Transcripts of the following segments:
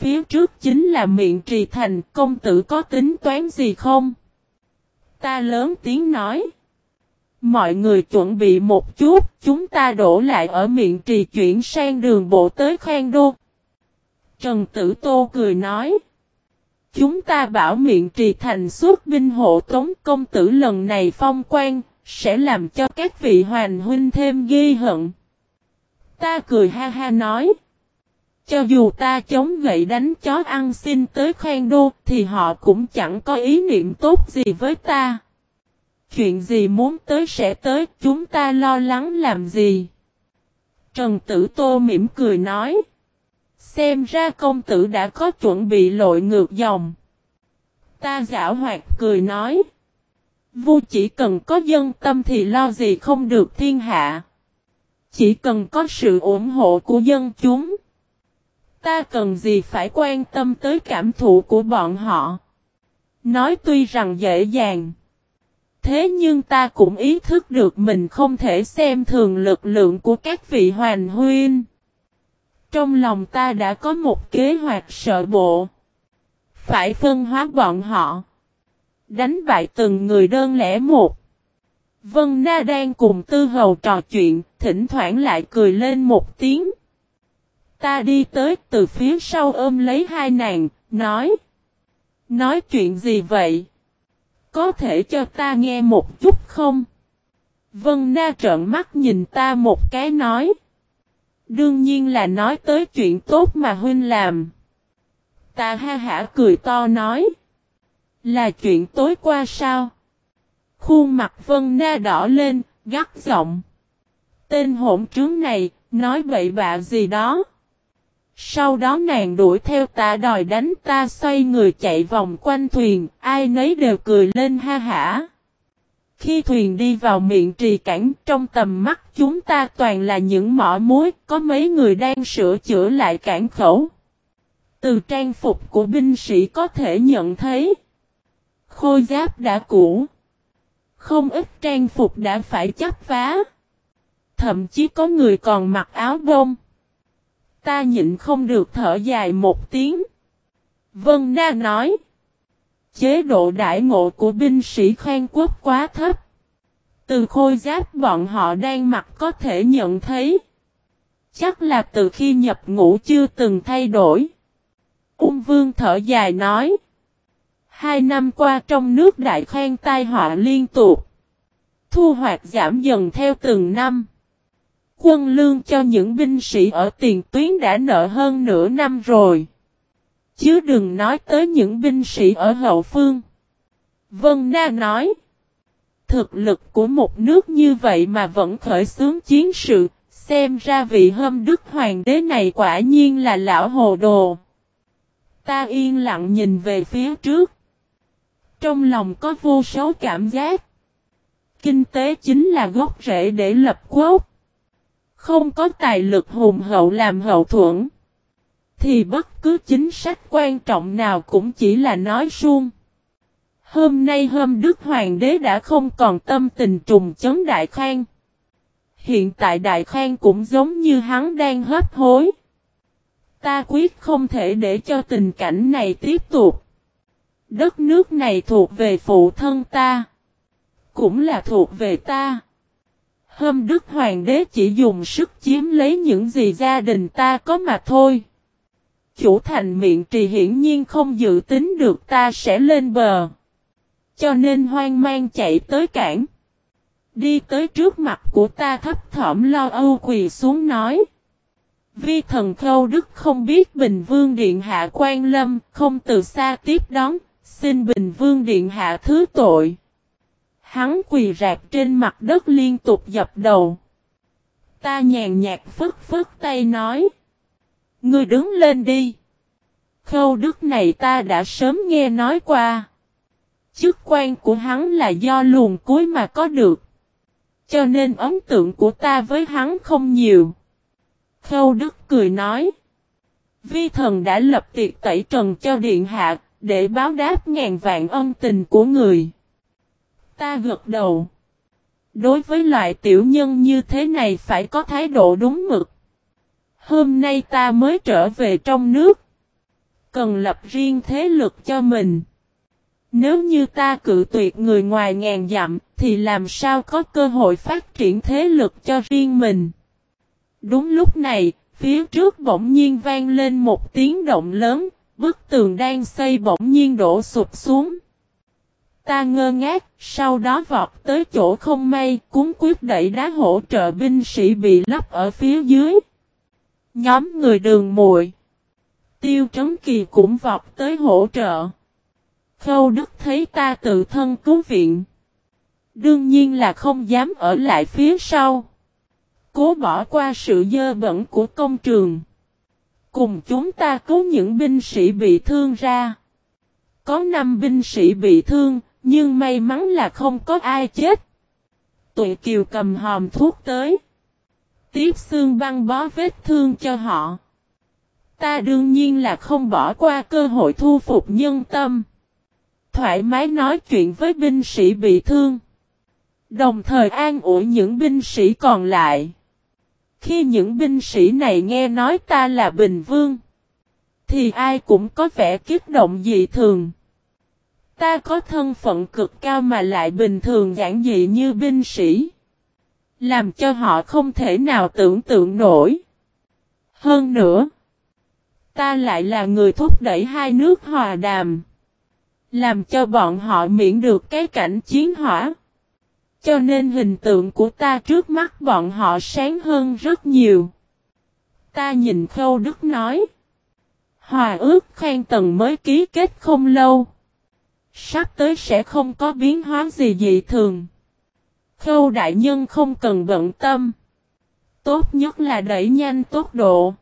phía trước chính là miệng trì thành, công tử có tính toán gì không? Ta lớn tiếng nói. Mọi người chuẩn bị một chút, chúng ta đổ lại ở miệng trì chuyển sang đường bộ tới khoang đô. Trần Tử Tô cười nói. Chúng ta bảo miệng trì thành suốt binh hộ tống công tử lần này phong quan, sẽ làm cho các vị hoàng huynh thêm ghi hận. Ta cười ha ha nói. Cho dù ta chống gậy đánh chó ăn xin tới khoan đô, thì họ cũng chẳng có ý niệm tốt gì với ta. Chuyện gì muốn tới sẽ tới, chúng ta lo lắng làm gì. Trần Tử Tô mỉm cười nói. Xem ra công tử đã có chuẩn bị lội ngược dòng. Ta giả hoạt cười nói. vua chỉ cần có dân tâm thì lo gì không được thiên hạ. Chỉ cần có sự ủng hộ của dân chúng. Ta cần gì phải quan tâm tới cảm thụ của bọn họ. Nói tuy rằng dễ dàng. Thế nhưng ta cũng ý thức được mình không thể xem thường lực lượng của các vị hoàng huynh. Trong lòng ta đã có một kế hoạch sợ bộ. Phải phân hóa bọn họ. Đánh bại từng người đơn lẻ một. Vân Na đang cùng tư hầu trò chuyện, thỉnh thoảng lại cười lên một tiếng. Ta đi tới từ phía sau ôm lấy hai nàng, nói. Nói chuyện gì vậy? Có thể cho ta nghe một chút không? Vân Na trợn mắt nhìn ta một cái nói. Đương nhiên là nói tới chuyện tốt mà huynh làm. Ta ha hả cười to nói. Là chuyện tối qua sao? Khuôn mặt Vân Na đỏ lên, gắt giọng. Tên hỗn trướng này, nói bậy bạ gì đó. Sau đó nàng đuổi theo ta đòi đánh ta xoay người chạy vòng quanh thuyền, ai nấy đều cười lên ha hả. Khi thuyền đi vào miệng trì cảnh trong tầm mắt chúng ta toàn là những mỏ muối, có mấy người đang sửa chữa lại cản khẩu. Từ trang phục của binh sĩ có thể nhận thấy. Khôi giáp đã cũ. Không ít trang phục đã phải chấp vá. Thậm chí có người còn mặc áo bông. Ta nhịn không được thở dài một tiếng. Vân Na nói. Chế độ đại ngộ của binh sĩ khoan quốc quá thấp. Từ khôi giáp bọn họ đang mặc có thể nhận thấy. Chắc là từ khi nhập ngũ chưa từng thay đổi. Ung vương thở dài nói. Hai năm qua trong nước đại khoan tai họa liên tục. Thu hoạch giảm dần theo từng năm. Quân lương cho những binh sĩ ở tiền tuyến đã nợ hơn nửa năm rồi. Chứ đừng nói tới những binh sĩ ở hậu phương. Vân Na nói. Thực lực của một nước như vậy mà vẫn khởi xướng chiến sự, xem ra vị hâm đức hoàng đế này quả nhiên là lão hồ đồ. Ta yên lặng nhìn về phía trước. Trong lòng có vô số cảm giác. Kinh tế chính là gốc rễ để lập quốc. Không có tài lực hùng hậu làm hậu thuẫn. Thì bất cứ chính sách quan trọng nào cũng chỉ là nói suông. Hôm nay hôm Đức Hoàng đế đã không còn tâm tình trùng chấn Đại Khang. Hiện tại Đại Khang cũng giống như hắn đang hấp hối. Ta quyết không thể để cho tình cảnh này tiếp tục. Đất nước này thuộc về phụ thân ta. Cũng là thuộc về ta. Hôm Đức Hoàng đế chỉ dùng sức chiếm lấy những gì gia đình ta có mà thôi. Chủ thành miệng trì hiển nhiên không dự tính được ta sẽ lên bờ. Cho nên hoang mang chạy tới cảng. Đi tới trước mặt của ta thấp thỏm lo âu quỳ xuống nói. Vi thần khâu đức không biết Bình Vương Điện Hạ quan lâm, không từ xa tiếp đón, xin Bình Vương Điện Hạ thứ tội. Hắn quỳ rạc trên mặt đất liên tục dập đầu. Ta nhàn nhạt phức phức tay nói. Ngươi đứng lên đi. Khâu đức này ta đã sớm nghe nói qua. Chức quan của hắn là do luồn cuối mà có được. Cho nên ấn tượng của ta với hắn không nhiều. Khâu đức cười nói. Vi thần đã lập tiệc tẩy trần cho điện hạ, để báo đáp ngàn vạn ân tình của người. Ta gật đầu. Đối với loại tiểu nhân như thế này phải có thái độ đúng mực. Hôm nay ta mới trở về trong nước. cần lập riêng thế lực cho mình. Nếu như ta cự tuyệt người ngoài ngàn dặm, thì làm sao có cơ hội phát triển thế lực cho riêng mình. Đúng lúc này, phía trước bỗng nhiên vang lên một tiếng động lớn, bức tường đang xây bỗng nhiên đổ sụp xuống. Ta ngơ ngác, sau đó vọt tới chỗ không may, cuốn quyết đẩy đá hỗ trợ binh sĩ bị lấp ở phía dưới. Nhóm người đường muội Tiêu Trấn Kỳ cũng vọt tới hỗ trợ. Khâu Đức thấy ta tự thân cứu viện. Đương nhiên là không dám ở lại phía sau. Cố bỏ qua sự dơ bẩn của công trường. Cùng chúng ta cứu những binh sĩ bị thương ra. Có 5 binh sĩ bị thương, nhưng may mắn là không có ai chết. Tụi Kiều cầm hòm thuốc tới. Tiếp xương băng bó vết thương cho họ. Ta đương nhiên là không bỏ qua cơ hội thu phục nhân tâm. Thoải mái nói chuyện với binh sĩ bị thương. Đồng thời an ủi những binh sĩ còn lại. Khi những binh sĩ này nghe nói ta là Bình Vương. Thì ai cũng có vẻ kích động dị thường. Ta có thân phận cực cao mà lại bình thường giản dị như binh sĩ. Làm cho họ không thể nào tưởng tượng nổi. Hơn nữa. Ta lại là người thúc đẩy hai nước hòa đàm. Làm cho bọn họ miễn được cái cảnh chiến hỏa. Cho nên hình tượng của ta trước mắt bọn họ sáng hơn rất nhiều. Ta nhìn Khâu Đức nói. Hòa ước khen tầng mới ký kết không lâu. Sắp tới sẽ không có biến hóa gì dị thường. Khâu đại nhân không cần bận tâm. Tốt nhất là đẩy nhanh tốc độ.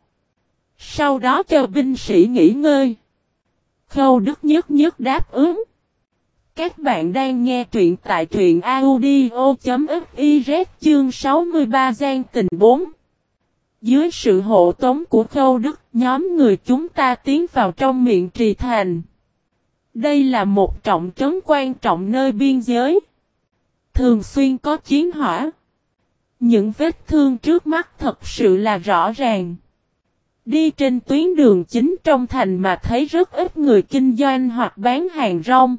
Sau đó cho binh sĩ nghỉ ngơi. Khâu Đức nhất nhất đáp ứng. Các bạn đang nghe truyện tại truyện audio.fiz chương 63 gian tình 4. Dưới sự hộ tống của Khâu Đức, nhóm người chúng ta tiến vào trong miệng trì thành. Đây là một trọng trấn quan trọng nơi biên giới. Thường xuyên có chiến hỏa. Những vết thương trước mắt thật sự là rõ ràng. Đi trên tuyến đường chính trong thành mà thấy rất ít người kinh doanh hoặc bán hàng rong.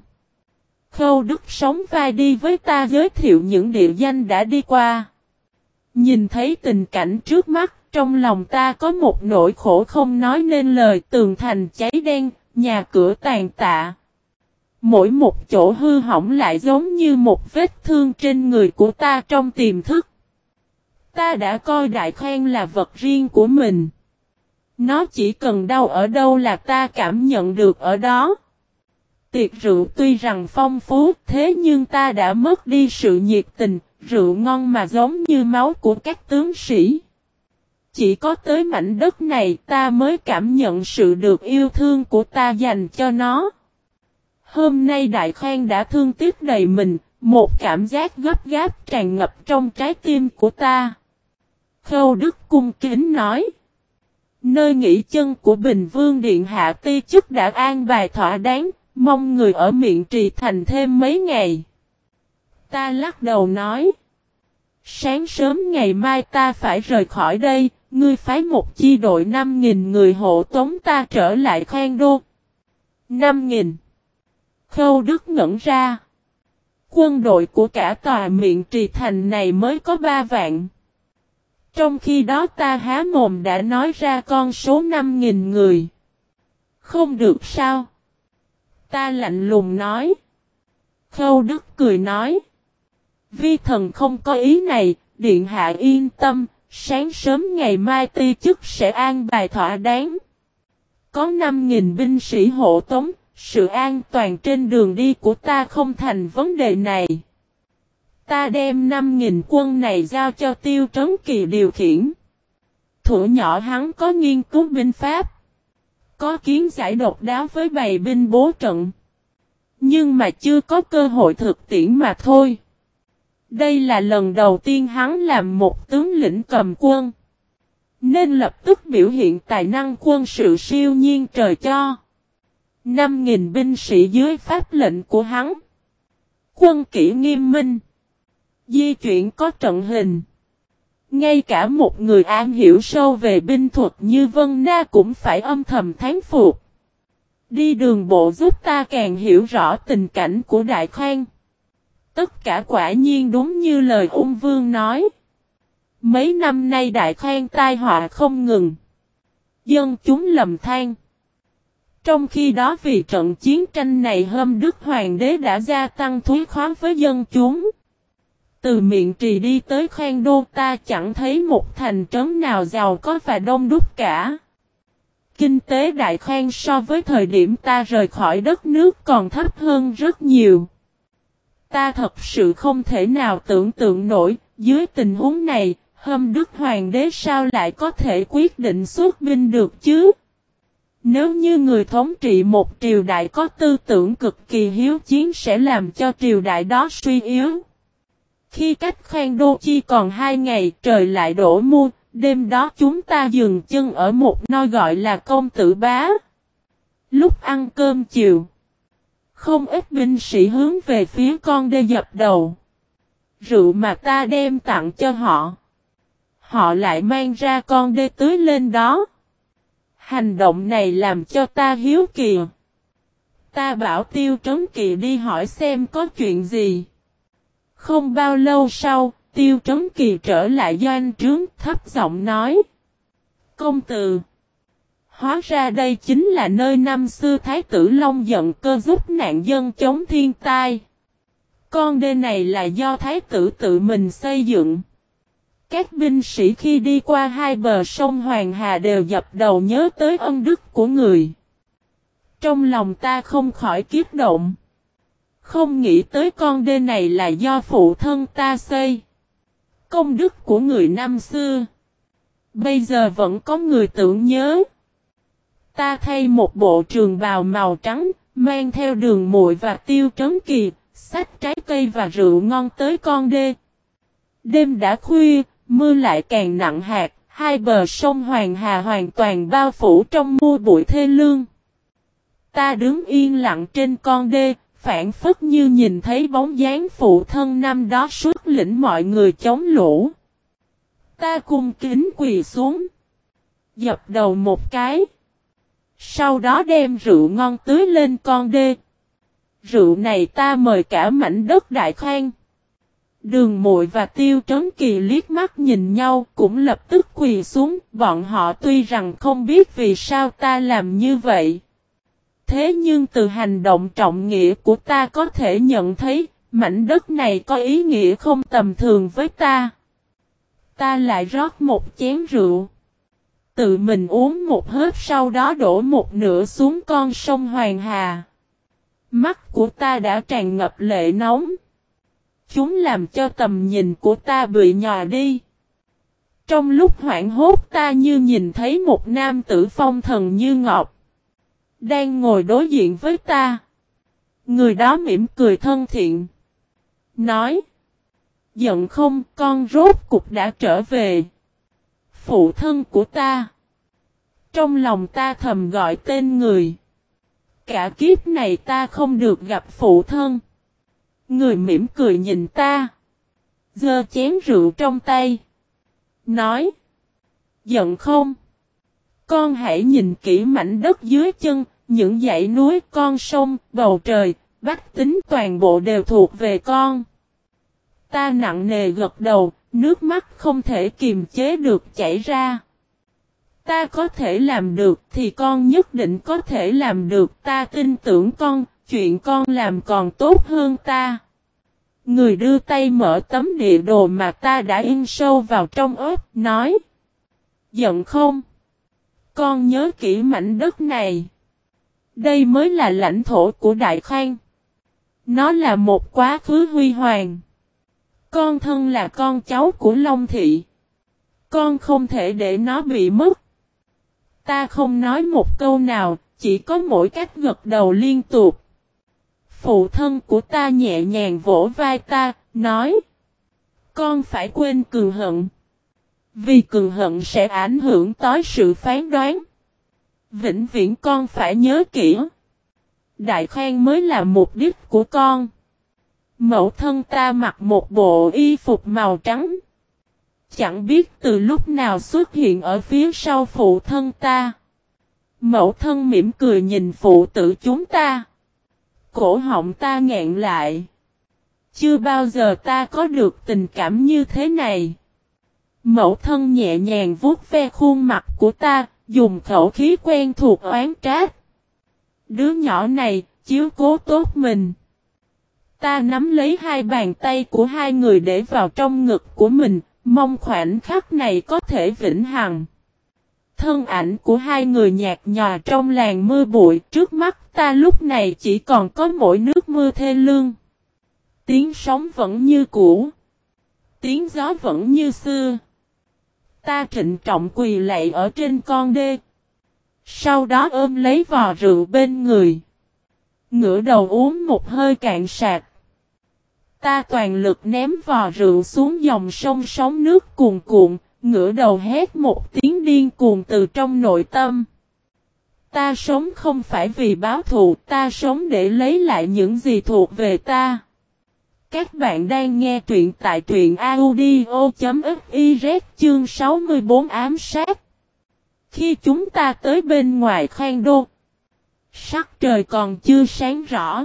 Khâu Đức sống vai đi với ta giới thiệu những địa danh đã đi qua. Nhìn thấy tình cảnh trước mắt, trong lòng ta có một nỗi khổ không nói nên lời tường thành cháy đen, nhà cửa tàn tạ. Mỗi một chỗ hư hỏng lại giống như một vết thương trên người của ta trong tiềm thức. Ta đã coi đại khoan là vật riêng của mình. Nó chỉ cần đau ở đâu là ta cảm nhận được ở đó. Tiệc rượu tuy rằng phong phú thế nhưng ta đã mất đi sự nhiệt tình, rượu ngon mà giống như máu của các tướng sĩ. Chỉ có tới mảnh đất này ta mới cảm nhận sự được yêu thương của ta dành cho nó. Hôm nay Đại Khang đã thương tiếc đầy mình, một cảm giác gấp gáp tràn ngập trong trái tim của ta. Khâu Đức cung kính nói. Nơi nghỉ chân của Bình Vương Điện Hạ Ti chức đã an bài thỏa đáng, mong người ở miệng trì thành thêm mấy ngày. Ta lắc đầu nói. Sáng sớm ngày mai ta phải rời khỏi đây, ngươi phái một chi đội 5.000 người hộ tống ta trở lại khoan đô. 5.000 Khâu Đức ngẩn ra. Quân đội của cả tòa miệng trì thành này mới có 3 vạn. Trong khi đó ta há mồm đã nói ra con số 5.000 người. Không được sao? Ta lạnh lùng nói. Khâu Đức cười nói. Vi thần không có ý này, điện hạ yên tâm, sáng sớm ngày mai ti chức sẽ an bài thỏa đáng. Có 5.000 binh sĩ hộ tống, sự an toàn trên đường đi của ta không thành vấn đề này. Ta đem 5.000 quân này giao cho tiêu trấn kỳ điều khiển. Thủ nhỏ hắn có nghiên cứu binh pháp. Có kiến giải độc đáo với bầy binh bố trận. Nhưng mà chưa có cơ hội thực tiễn mà thôi. Đây là lần đầu tiên hắn làm một tướng lĩnh cầm quân. Nên lập tức biểu hiện tài năng quân sự siêu nhiên trời cho. 5.000 binh sĩ dưới pháp lệnh của hắn. Quân kỷ nghiêm minh. Di chuyển có trận hình. Ngay cả một người an hiểu sâu về binh thuật như Vân Na cũng phải âm thầm thán phục. Đi đường bộ giúp ta càng hiểu rõ tình cảnh của Đại Khoan. Tất cả quả nhiên đúng như lời ung vương nói. Mấy năm nay Đại Khoan tai họa không ngừng. Dân chúng lầm than. Trong khi đó vì trận chiến tranh này hôm Đức Hoàng đế đã gia tăng thuế khoán với dân chúng. Từ miệng trì đi tới khoan đô ta chẳng thấy một thành trấn nào giàu có và đông đúc cả. Kinh tế đại khoan so với thời điểm ta rời khỏi đất nước còn thấp hơn rất nhiều. Ta thật sự không thể nào tưởng tượng nổi, dưới tình huống này, hôm Đức Hoàng đế sao lại có thể quyết định xuất binh được chứ? Nếu như người thống trị một triều đại có tư tưởng cực kỳ hiếu chiến sẽ làm cho triều đại đó suy yếu. Khi cách khoan đô chi còn hai ngày trời lại đổ mưa, đêm đó chúng ta dừng chân ở một nơi gọi là công tử bá. Lúc ăn cơm chiều, không ít binh sĩ hướng về phía con đê dập đầu. Rượu mà ta đem tặng cho họ. Họ lại mang ra con đê tưới lên đó. Hành động này làm cho ta hiếu kỳ. Ta bảo tiêu trấn kỳ đi hỏi xem có chuyện gì. Không bao lâu sau, tiêu trấn kỳ trở lại doanh trướng thấp giọng nói. Công tử. Hóa ra đây chính là nơi năm xưa Thái tử Long giận cơ giúp nạn dân chống thiên tai. Con đê này là do Thái tử tự mình xây dựng. Các binh sĩ khi đi qua hai bờ sông Hoàng Hà đều dập đầu nhớ tới ân đức của người. Trong lòng ta không khỏi kiếp động. Không nghĩ tới con đê này là do phụ thân ta xây. Công đức của người năm xưa. Bây giờ vẫn có người tưởng nhớ. Ta thay một bộ trường bào màu trắng, mang theo đường muội và tiêu trấn kỳ, sách trái cây và rượu ngon tới con đê. Đêm đã khuya, mưa lại càng nặng hạt, hai bờ sông Hoàng Hà hoàn toàn bao phủ trong mưa bụi thê lương. Ta đứng yên lặng trên con đê, phản phất như nhìn thấy bóng dáng phụ thân năm đó suốt lĩnh mọi người chống lũ. Ta cung kính quỳ xuống. Dập đầu một cái. Sau đó đem rượu ngon tưới lên con đê. Rượu này ta mời cả mảnh đất đại khoang. Đường muội và tiêu trấn kỳ liếc mắt nhìn nhau cũng lập tức quỳ xuống. Bọn họ tuy rằng không biết vì sao ta làm như vậy. Thế nhưng từ hành động trọng nghĩa của ta có thể nhận thấy, mảnh đất này có ý nghĩa không tầm thường với ta. Ta lại rót một chén rượu. Tự mình uống một hớp sau đó đổ một nửa xuống con sông Hoàng Hà. Mắt của ta đã tràn ngập lệ nóng. Chúng làm cho tầm nhìn của ta bị nhòa đi. Trong lúc hoảng hốt ta như nhìn thấy một nam tử phong thần như ngọc. Đang ngồi đối diện với ta. Người đó mỉm cười thân thiện. Nói. Giận không, con rốt cục đã trở về. Phụ thân của ta. Trong lòng ta thầm gọi tên người. Cả kiếp này ta không được gặp phụ thân. Người mỉm cười nhìn ta. Giơ chén rượu trong tay. Nói. Giận không? Con hãy nhìn kỹ mảnh đất dưới chân, những dãy núi, con sông, bầu trời, bách tính toàn bộ đều thuộc về con. Ta nặng nề gật đầu, nước mắt không thể kiềm chế được chảy ra. Ta có thể làm được thì con nhất định có thể làm được. Ta tin tưởng con, chuyện con làm còn tốt hơn ta. Người đưa tay mở tấm địa đồ mà ta đã in sâu vào trong ớt, nói. Giận không? Con nhớ kỹ mảnh đất này. Đây mới là lãnh thổ của Đại Khang. Nó là một quá khứ huy hoàng. Con thân là con cháu của Long Thị. Con không thể để nó bị mất. Ta không nói một câu nào, chỉ có mỗi cách gật đầu liên tục. Phụ thân của ta nhẹ nhàng vỗ vai ta, nói. Con phải quên cường hận. Vì cường hận sẽ ảnh hưởng tới sự phán đoán. Vĩnh viễn con phải nhớ kỹ. Đại khoan mới là mục đích của con. Mẫu thân ta mặc một bộ y phục màu trắng. Chẳng biết từ lúc nào xuất hiện ở phía sau phụ thân ta. Mẫu thân mỉm cười nhìn phụ tử chúng ta. Cổ họng ta ngẹn lại. Chưa bao giờ ta có được tình cảm như thế này. Mẫu thân nhẹ nhàng vuốt ve khuôn mặt của ta, dùng khẩu khí quen thuộc oán trách. Đứa nhỏ này, chiếu cố tốt mình. Ta nắm lấy hai bàn tay của hai người để vào trong ngực của mình, mong khoảnh khắc này có thể vĩnh hằng. Thân ảnh của hai người nhạt nhòa trong làng mưa bụi trước mắt ta lúc này chỉ còn có mỗi nước mưa thê lương. Tiếng sóng vẫn như cũ. Tiếng gió vẫn như xưa. Ta trịnh trọng quỳ lạy ở trên con đê. Sau đó ôm lấy vò rượu bên người. Ngửa đầu uống một hơi cạn sạc. Ta toàn lực ném vò rượu xuống dòng sông sóng nước cuồn cuộn, ngửa đầu hét một tiếng điên cuồng từ trong nội tâm. Ta sống không phải vì báo thù, ta sống để lấy lại những gì thuộc về ta. Các bạn đang nghe truyện tại truyện audio.fiz chương 64 ám sát. Khi chúng ta tới bên ngoài khoang đô, sắc trời còn chưa sáng rõ.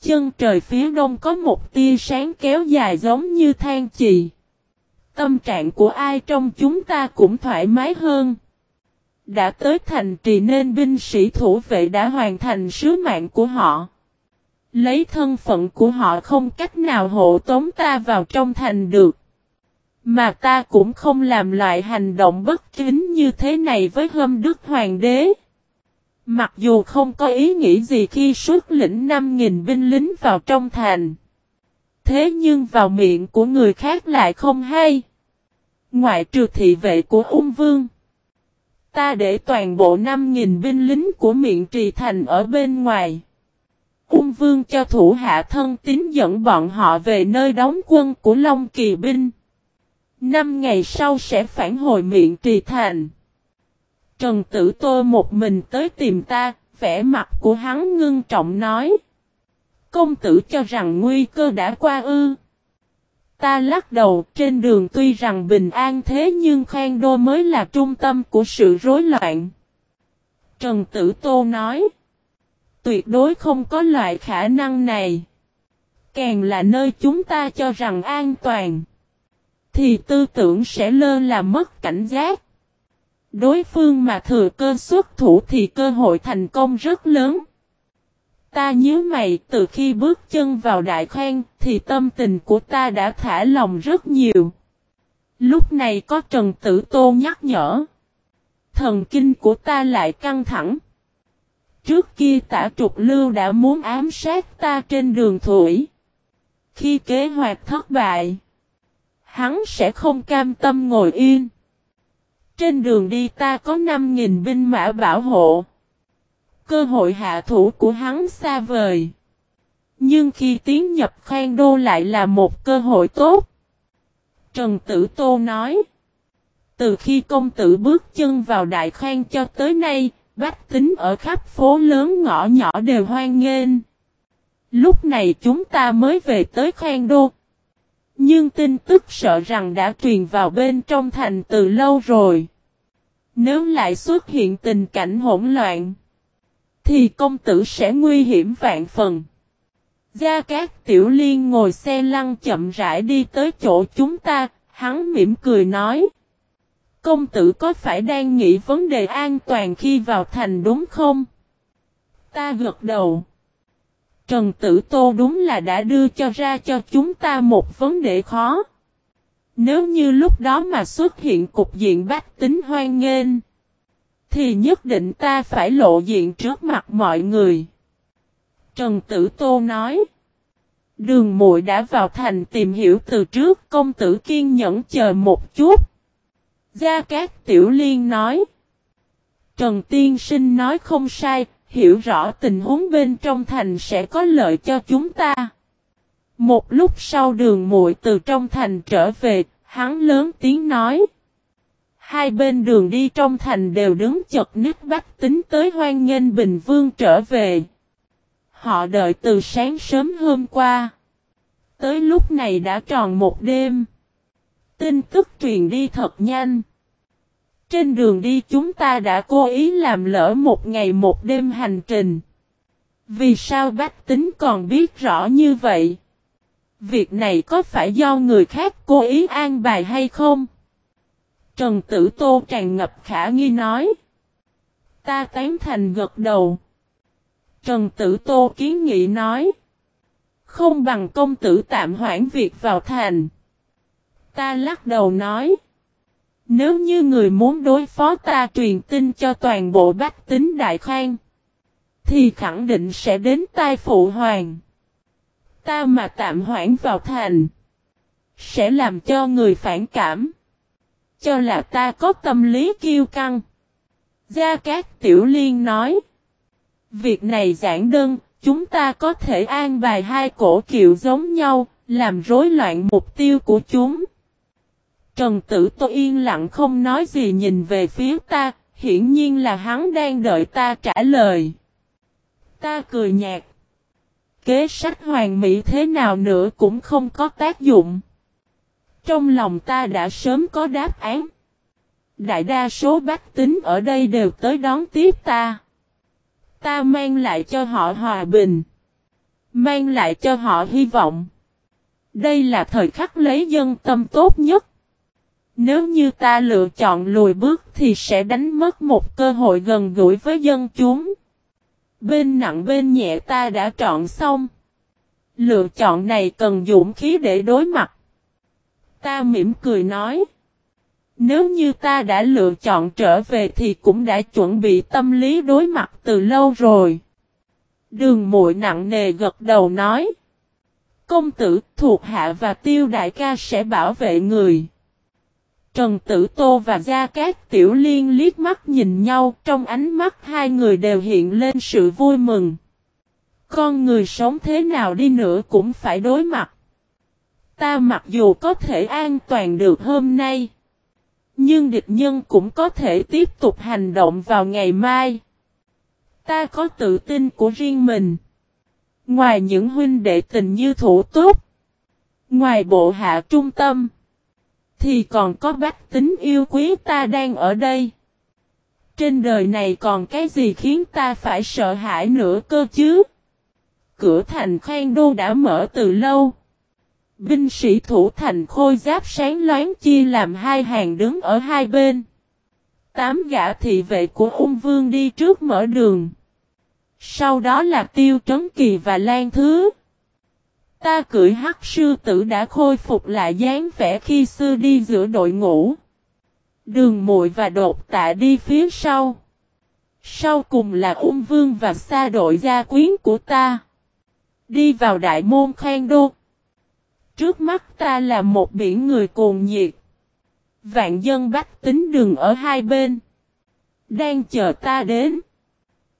Chân trời phía đông có một tia sáng kéo dài giống như than chì. Tâm trạng của ai trong chúng ta cũng thoải mái hơn. Đã tới thành trì nên binh sĩ thủ vệ đã hoàn thành sứ mạng của họ. Lấy thân phận của họ không cách nào hộ tống ta vào trong thành được. Mà ta cũng không làm loại hành động bất kính như thế này với hâm đức hoàng đế. Mặc dù không có ý nghĩ gì khi xuất lĩnh 5.000 binh lính vào trong thành. Thế nhưng vào miệng của người khác lại không hay. Ngoại trừ thị vệ của ung vương. Ta để toàn bộ 5.000 binh lính của miệng trì thành ở bên ngoài. Ung vương cho thủ hạ thân tín dẫn bọn họ về nơi đóng quân của Long Kỳ Binh. Năm ngày sau sẽ phản hồi miệng trì thành. Trần Tử Tô một mình tới tìm ta, vẻ mặt của hắn ngưng trọng nói. Công tử cho rằng nguy cơ đã qua ư. Ta lắc đầu, trên đường tuy rằng bình an thế nhưng khoan đô mới là trung tâm của sự rối loạn. Trần Tử Tô nói. Tuyệt đối không có loại khả năng này. Càng là nơi chúng ta cho rằng an toàn. Thì tư tưởng sẽ lơ là mất cảnh giác. Đối phương mà thừa cơ xuất thủ thì cơ hội thành công rất lớn. Ta nhớ mày từ khi bước chân vào đại khoan thì tâm tình của ta đã thả lòng rất nhiều. Lúc này có Trần Tử Tô nhắc nhở. Thần kinh của ta lại căng thẳng. Trước kia tả trục lưu đã muốn ám sát ta trên đường thủy. Khi kế hoạch thất bại, hắn sẽ không cam tâm ngồi yên. Trên đường đi ta có 5.000 binh mã bảo hộ. Cơ hội hạ thủ của hắn xa vời. Nhưng khi tiến nhập khoan đô lại là một cơ hội tốt. Trần Tử Tô nói. Từ khi công tử bước chân vào đại khoan cho tới nay, bách tính ở khắp phố lớn ngõ nhỏ đều hoan nghênh. Lúc này chúng ta mới về tới khoan đô. Nhưng tin tức sợ rằng đã truyền vào bên trong thành từ lâu rồi. Nếu lại xuất hiện tình cảnh hỗn loạn, thì công tử sẽ nguy hiểm vạn phần. Gia Cát Tiểu Liên ngồi xe lăn chậm rãi đi tới chỗ chúng ta, hắn mỉm cười nói. Công tử có phải đang nghĩ vấn đề an toàn khi vào thành đúng không? Ta gật đầu. Trần Tử Tô đúng là đã đưa cho ra cho chúng ta một vấn đề khó. Nếu như lúc đó mà xuất hiện cục diện bách tính hoan nghênh, thì nhất định ta phải lộ diện trước mặt mọi người. Trần Tử Tô nói, đường muội đã vào thành tìm hiểu từ trước công tử kiên nhẫn chờ một chút. Gia Cát Tiểu Liên nói, Trần Tiên Sinh nói không sai, hiểu rõ tình huống bên trong thành sẽ có lợi cho chúng ta. Một lúc sau đường muội từ trong thành trở về, hắn lớn tiếng nói. Hai bên đường đi trong thành đều đứng chật nít bách tính tới hoan nghênh Bình Vương trở về. Họ đợi từ sáng sớm hôm qua. Tới lúc này đã tròn một đêm. Tin tức truyền đi thật nhanh. Trên đường đi chúng ta đã cố ý làm lỡ một ngày một đêm hành trình. Vì sao bách tính còn biết rõ như vậy? Việc này có phải do người khác cố ý an bài hay không? Trần Tử Tô tràn ngập khả nghi nói. Ta tán thành gật đầu. Trần Tử Tô kiến nghị nói. Không bằng công tử tạm hoãn việc vào thành. Ta lắc đầu nói. Nếu như người muốn đối phó ta truyền tin cho toàn bộ bách tính đại khang. Thì khẳng định sẽ đến tai phụ hoàng. Ta mà tạm hoãn vào thành. Sẽ làm cho người phản cảm. Cho là ta có tâm lý kiêu căng. Gia Cát Tiểu Liên nói. Việc này giản đơn, chúng ta có thể an bài hai cổ kiệu giống nhau, làm rối loạn mục tiêu của chúng. Trần Tử Tô yên lặng không nói gì nhìn về phía ta, hiển nhiên là hắn đang đợi ta trả lời. Ta cười nhạt. Kế sách hoàng mỹ thế nào nữa cũng không có tác dụng. Trong lòng ta đã sớm có đáp án. Đại đa số bách tính ở đây đều tới đón tiếp ta. Ta mang lại cho họ hòa bình. Mang lại cho họ hy vọng. Đây là thời khắc lấy dân tâm tốt nhất. Nếu như ta lựa chọn lùi bước thì sẽ đánh mất một cơ hội gần gũi với dân chúng. Bên nặng bên nhẹ ta đã chọn xong. Lựa chọn này cần dũng khí để đối mặt. Ta mỉm cười nói. Nếu như ta đã lựa chọn trở về thì cũng đã chuẩn bị tâm lý đối mặt từ lâu rồi. Đường muội nặng nề gật đầu nói. Công tử, thuộc hạ và tiêu đại ca sẽ bảo vệ người. Trần Tử Tô và Gia Cát Tiểu Liên liếc mắt nhìn nhau, trong ánh mắt hai người đều hiện lên sự vui mừng. Con người sống thế nào đi nữa cũng phải đối mặt. Ta mặc dù có thể an toàn được hôm nay. Nhưng địch nhân cũng có thể tiếp tục hành động vào ngày mai. Ta có tự tin của riêng mình. Ngoài những huynh đệ tình như thủ tốt. Ngoài bộ hạ trung tâm. Thì còn có bách tính yêu quý ta đang ở đây. Trên đời này còn cái gì khiến ta phải sợ hãi nữa cơ chứ? Cửa thành khoan đô đã mở từ lâu. Binh sĩ thủ thành khôi giáp sáng loáng chia làm hai hàng đứng ở hai bên. Tám gã thị vệ của ung vương đi trước mở đường. Sau đó là tiêu trấn kỳ và lan thứ. Ta cưỡi hắc sư tử đã khôi phục lại dáng vẻ khi xưa đi giữa đội ngũ. Đường muội và đột tạ đi phía sau. Sau cùng là ung vương và xa đội gia quyến của ta. Đi vào đại môn khang đô. Trước mắt ta là một biển người cuồng nhiệt. Vạn dân bách tính đường ở hai bên. Đang chờ ta đến.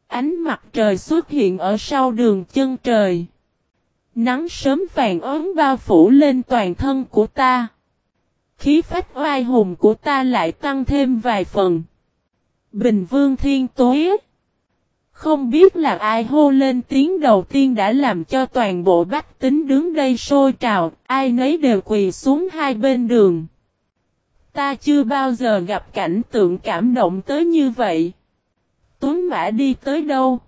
Ánh mặt trời xuất hiện ở sau đường chân trời. Nắng sớm vàng ớn bao phủ lên toàn thân của ta. Khí phách oai hùng của ta lại tăng thêm vài phần. Bình vương thiên tối. Không biết là ai hô lên tiếng đầu tiên đã làm cho toàn bộ bách tính đứng đây sôi trào, ai nấy đều quỳ xuống hai bên đường. Ta chưa bao giờ gặp cảnh tượng cảm động tới như vậy. Tuấn Mã đi tới đâu?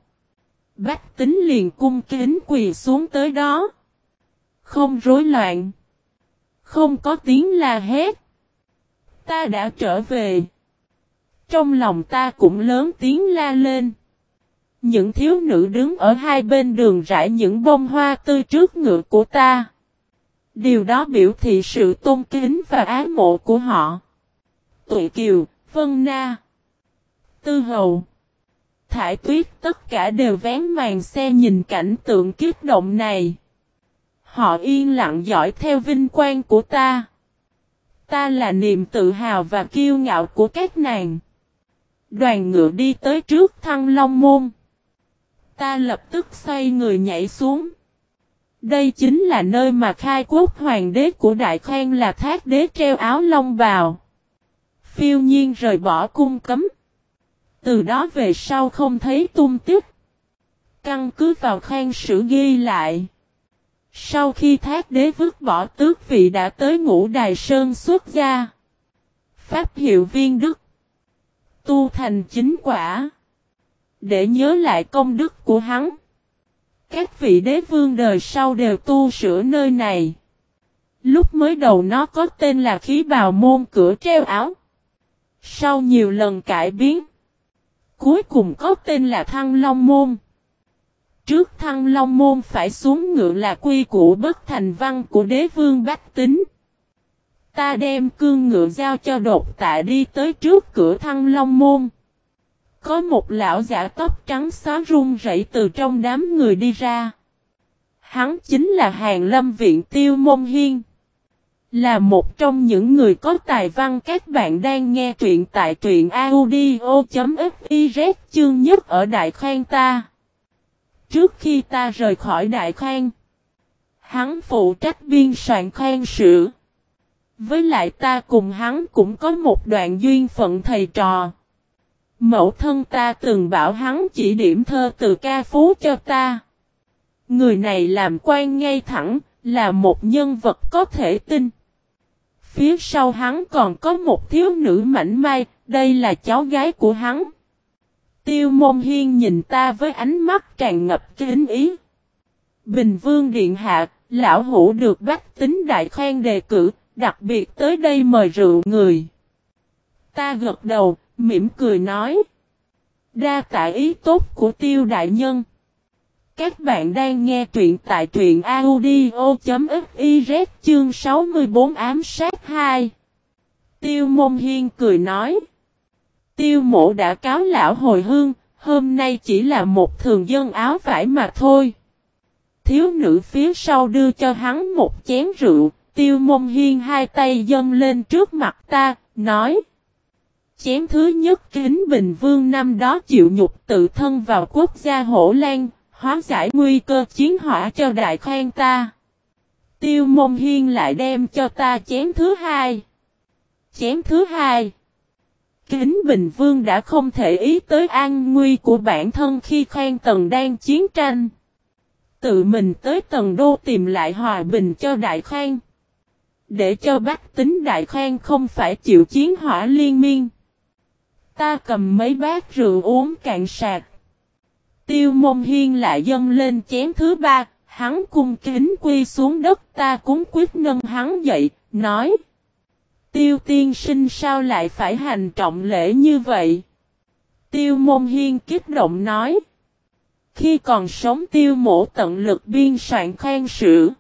Bách tính liền cung kính quỳ xuống tới đó. Không rối loạn. Không có tiếng la hét. Ta đã trở về. Trong lòng ta cũng lớn tiếng la lên. Những thiếu nữ đứng ở hai bên đường rải những bông hoa tươi trước ngựa của ta. Điều đó biểu thị sự tôn kính và ái mộ của họ. Tụi Kiều, Vân Na, Tư Hầu, Thải Tuyết tất cả đều vén màn xe nhìn cảnh tượng kiếp động này. Họ yên lặng dõi theo vinh quang của ta. Ta là niềm tự hào và kiêu ngạo của các nàng. Đoàn ngựa đi tới trước thăng long môn. Ta lập tức xoay người nhảy xuống. Đây chính là nơi mà khai quốc hoàng đế của Đại Khang là thác đế treo áo long vào. Phiêu nhiên rời bỏ cung cấm. Từ đó về sau không thấy tung tích. Căn cứ vào khang sử ghi lại. Sau khi thác đế vứt bỏ tước vị đã tới ngũ đài sơn xuất gia. Pháp hiệu viên đức. Tu thành chính quả. Để nhớ lại công đức của hắn. Các vị đế vương đời sau đều tu sửa nơi này. Lúc mới đầu nó có tên là khí bào môn cửa treo áo. Sau nhiều lần cải biến. Cuối cùng có tên là Thăng Long Môn. Trước Thăng Long Môn phải xuống ngựa là quy củ bất thành văn của đế vương Bách Tính. Ta đem cương ngựa giao cho đột tạ đi tới trước cửa Thăng Long Môn. Có một lão giả tóc trắng xóa run rẩy từ trong đám người đi ra. Hắn chính là hàng lâm viện tiêu môn hiên. Là một trong những người có tài văn các bạn đang nghe truyện tại truyện audio.fiz chương nhất ở Đại Khang ta. Trước khi ta rời khỏi Đại Khang, hắn phụ trách biên soạn khoan sử. Với lại ta cùng hắn cũng có một đoạn duyên phận thầy trò. Mẫu thân ta từng bảo hắn chỉ điểm thơ từ ca phú cho ta. Người này làm quan ngay thẳng, là một nhân vật có thể tin. Phía sau hắn còn có một thiếu nữ mảnh mai, đây là cháu gái của hắn. Tiêu môn hiên nhìn ta với ánh mắt tràn ngập kính ý. Bình vương điện hạ, lão hủ được bách tính đại khoan đề cử, đặc biệt tới đây mời rượu người. Ta gật đầu, mỉm cười nói. Đa tạ ý tốt của tiêu đại nhân. Các bạn đang nghe truyện tại truyện audio.fiz chương 64 ám sát 2. Tiêu môn hiên cười nói. Tiêu mộ đã cáo lão hồi hương, hôm nay chỉ là một thường dân áo vải mà thôi. Thiếu nữ phía sau đưa cho hắn một chén rượu, tiêu mông hiên hai tay dâng lên trước mặt ta, nói chém thứ nhất kính Bình Vương năm đó chịu nhục tự thân vào quốc gia hổ lan, hóa giải nguy cơ chiến hỏa cho đại khoan ta. Tiêu môn hiên lại đem cho ta chém thứ hai. Chém thứ hai. Kính Bình Vương đã không thể ý tới an nguy của bản thân khi khoan tần đang chiến tranh. Tự mình tới tầng đô tìm lại hòa bình cho đại khoan. Để cho bách tính đại khoan không phải chịu chiến hỏa liên miên. Ta cầm mấy bát rượu uống cạn sạc. Tiêu môn hiên lại dâng lên chén thứ ba, hắn cung kính quy xuống đất ta cúng quyết nâng hắn dậy, nói. Tiêu tiên sinh sao lại phải hành trọng lễ như vậy? Tiêu môn hiên kích động nói. Khi còn sống tiêu mổ tận lực biên soạn khoan sử.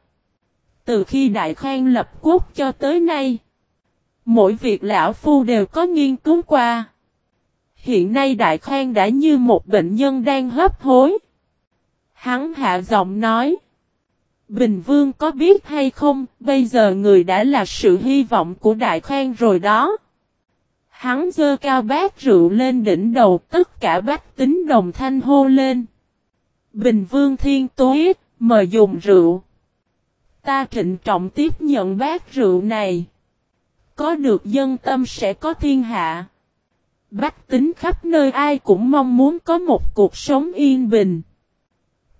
Từ khi đại khoan lập quốc cho tới nay. Mỗi việc lão phu đều có nghiên cứu qua. Hiện nay Đại Khang đã như một bệnh nhân đang hấp hối. Hắn hạ giọng nói. Bình Vương có biết hay không, bây giờ người đã là sự hy vọng của Đại Khang rồi đó. Hắn dơ cao bát rượu lên đỉnh đầu tất cả bách tính đồng thanh hô lên. Bình Vương Thiên tối mời dùng rượu. Ta trịnh trọng tiếp nhận bát rượu này. Có được dân tâm sẽ có thiên hạ. Bách tính khắp nơi ai cũng mong muốn có một cuộc sống yên bình.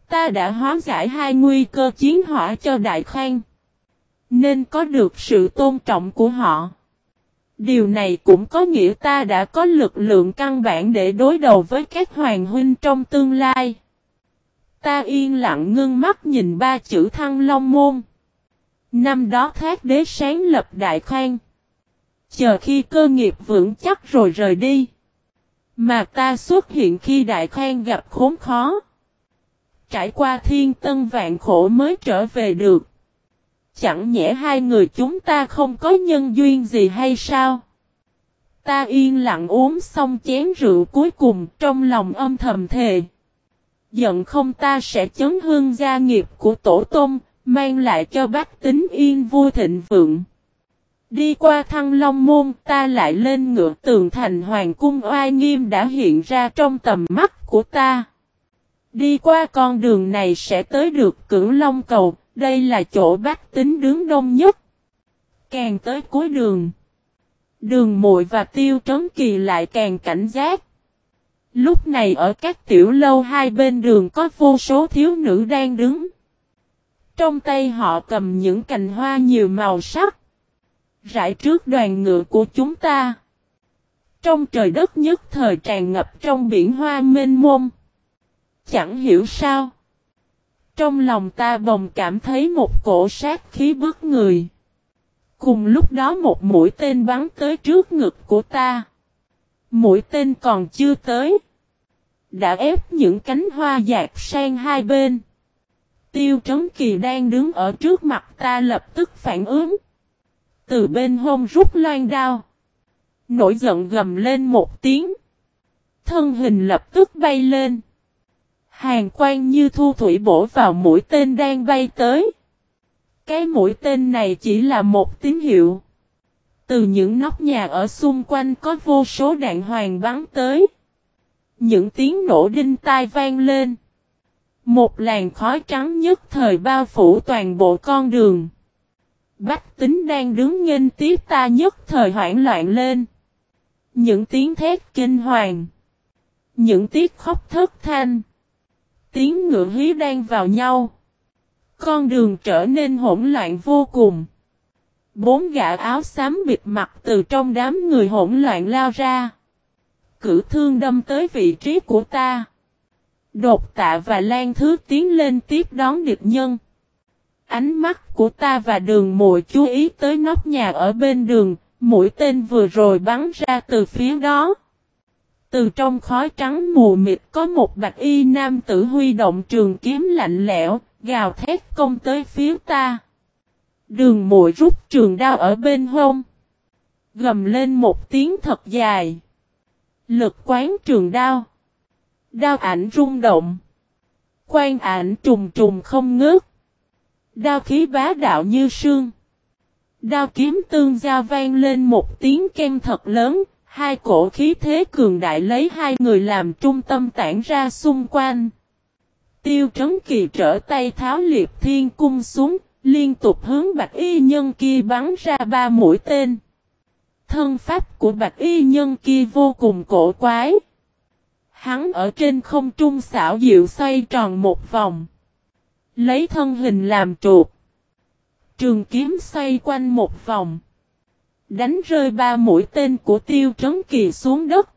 Ta đã hóa giải hai nguy cơ chiến hỏa cho Đại Khang. Nên có được sự tôn trọng của họ. Điều này cũng có nghĩa ta đã có lực lượng căn bản để đối đầu với các hoàng huynh trong tương lai. Ta yên lặng ngưng mắt nhìn ba chữ thăng long môn. Năm đó thác đế sáng lập đại khang. Chờ khi cơ nghiệp vững chắc rồi rời đi. Mà ta xuất hiện khi đại khoan gặp khốn khó. Trải qua thiên tân vạn khổ mới trở về được. Chẳng nhẽ hai người chúng ta không có nhân duyên gì hay sao? Ta yên lặng uống xong chén rượu cuối cùng trong lòng âm thầm thề. Giận không ta sẽ chấn hương gia nghiệp của tổ tôm mang lại cho bác tính yên vui thịnh vượng. Đi qua thăng long môn ta lại lên ngựa tường thành hoàng cung oai nghiêm đã hiện ra trong tầm mắt của ta. Đi qua con đường này sẽ tới được cửu long cầu, đây là chỗ bách tính đứng đông nhất. Càng tới cuối đường. Đường muội và tiêu trấn kỳ lại càng cảnh giác. Lúc này ở các tiểu lâu hai bên đường có vô số thiếu nữ đang đứng. Trong tay họ cầm những cành hoa nhiều màu sắc rải trước đoàn ngựa của chúng ta. Trong trời đất nhất thời tràn ngập trong biển hoa mênh mông. Chẳng hiểu sao. Trong lòng ta bồng cảm thấy một cổ sát khí bức người. Cùng lúc đó một mũi tên bắn tới trước ngực của ta. Mũi tên còn chưa tới. Đã ép những cánh hoa dạt sang hai bên. Tiêu Trấn Kỳ đang đứng ở trước mặt ta lập tức phản ứng. Từ bên hông rút loan đao. Nổi giận gầm lên một tiếng. Thân hình lập tức bay lên. Hàng quan như thu thủy bổ vào mũi tên đang bay tới. Cái mũi tên này chỉ là một tín hiệu. Từ những nóc nhà ở xung quanh có vô số đạn hoàng bắn tới. Những tiếng nổ đinh tai vang lên. Một làn khói trắng nhất thời bao phủ toàn bộ con đường. Bách tính đang đứng nghênh tiếp ta nhất thời hoảng loạn lên. Những tiếng thét kinh hoàng. Những tiếng khóc thất thanh. Tiếng ngựa hí đang vào nhau. Con đường trở nên hỗn loạn vô cùng. Bốn gã áo xám bịt mặt từ trong đám người hỗn loạn lao ra. Cử thương đâm tới vị trí của ta. Đột tạ và Lan Thứ tiến lên tiếp đón địch nhân. Ánh mắt của ta và đường mùi chú ý tới nóc nhà ở bên đường, mũi tên vừa rồi bắn ra từ phía đó. Từ trong khói trắng mù mịt có một bạch y nam tử huy động trường kiếm lạnh lẽo, gào thét công tới phía ta. Đường mùi rút trường đao ở bên hông. Gầm lên một tiếng thật dài. Lực quán trường đao. Đao ảnh rung động. Quan ảnh trùng trùng không ngớt. Đao khí bá đạo như sương. Đao kiếm tương giao vang lên một tiếng kem thật lớn, hai cổ khí thế cường đại lấy hai người làm trung tâm tản ra xung quanh. Tiêu trấn kỳ trở tay tháo liệt thiên cung xuống, liên tục hướng bạch y nhân kia bắn ra ba mũi tên. Thân pháp của bạch y nhân kia vô cùng cổ quái. Hắn ở trên không trung xảo diệu xoay tròn một vòng. Lấy thân hình làm chuột. Trường kiếm xoay quanh một vòng. Đánh rơi ba mũi tên của tiêu trấn kỳ xuống đất.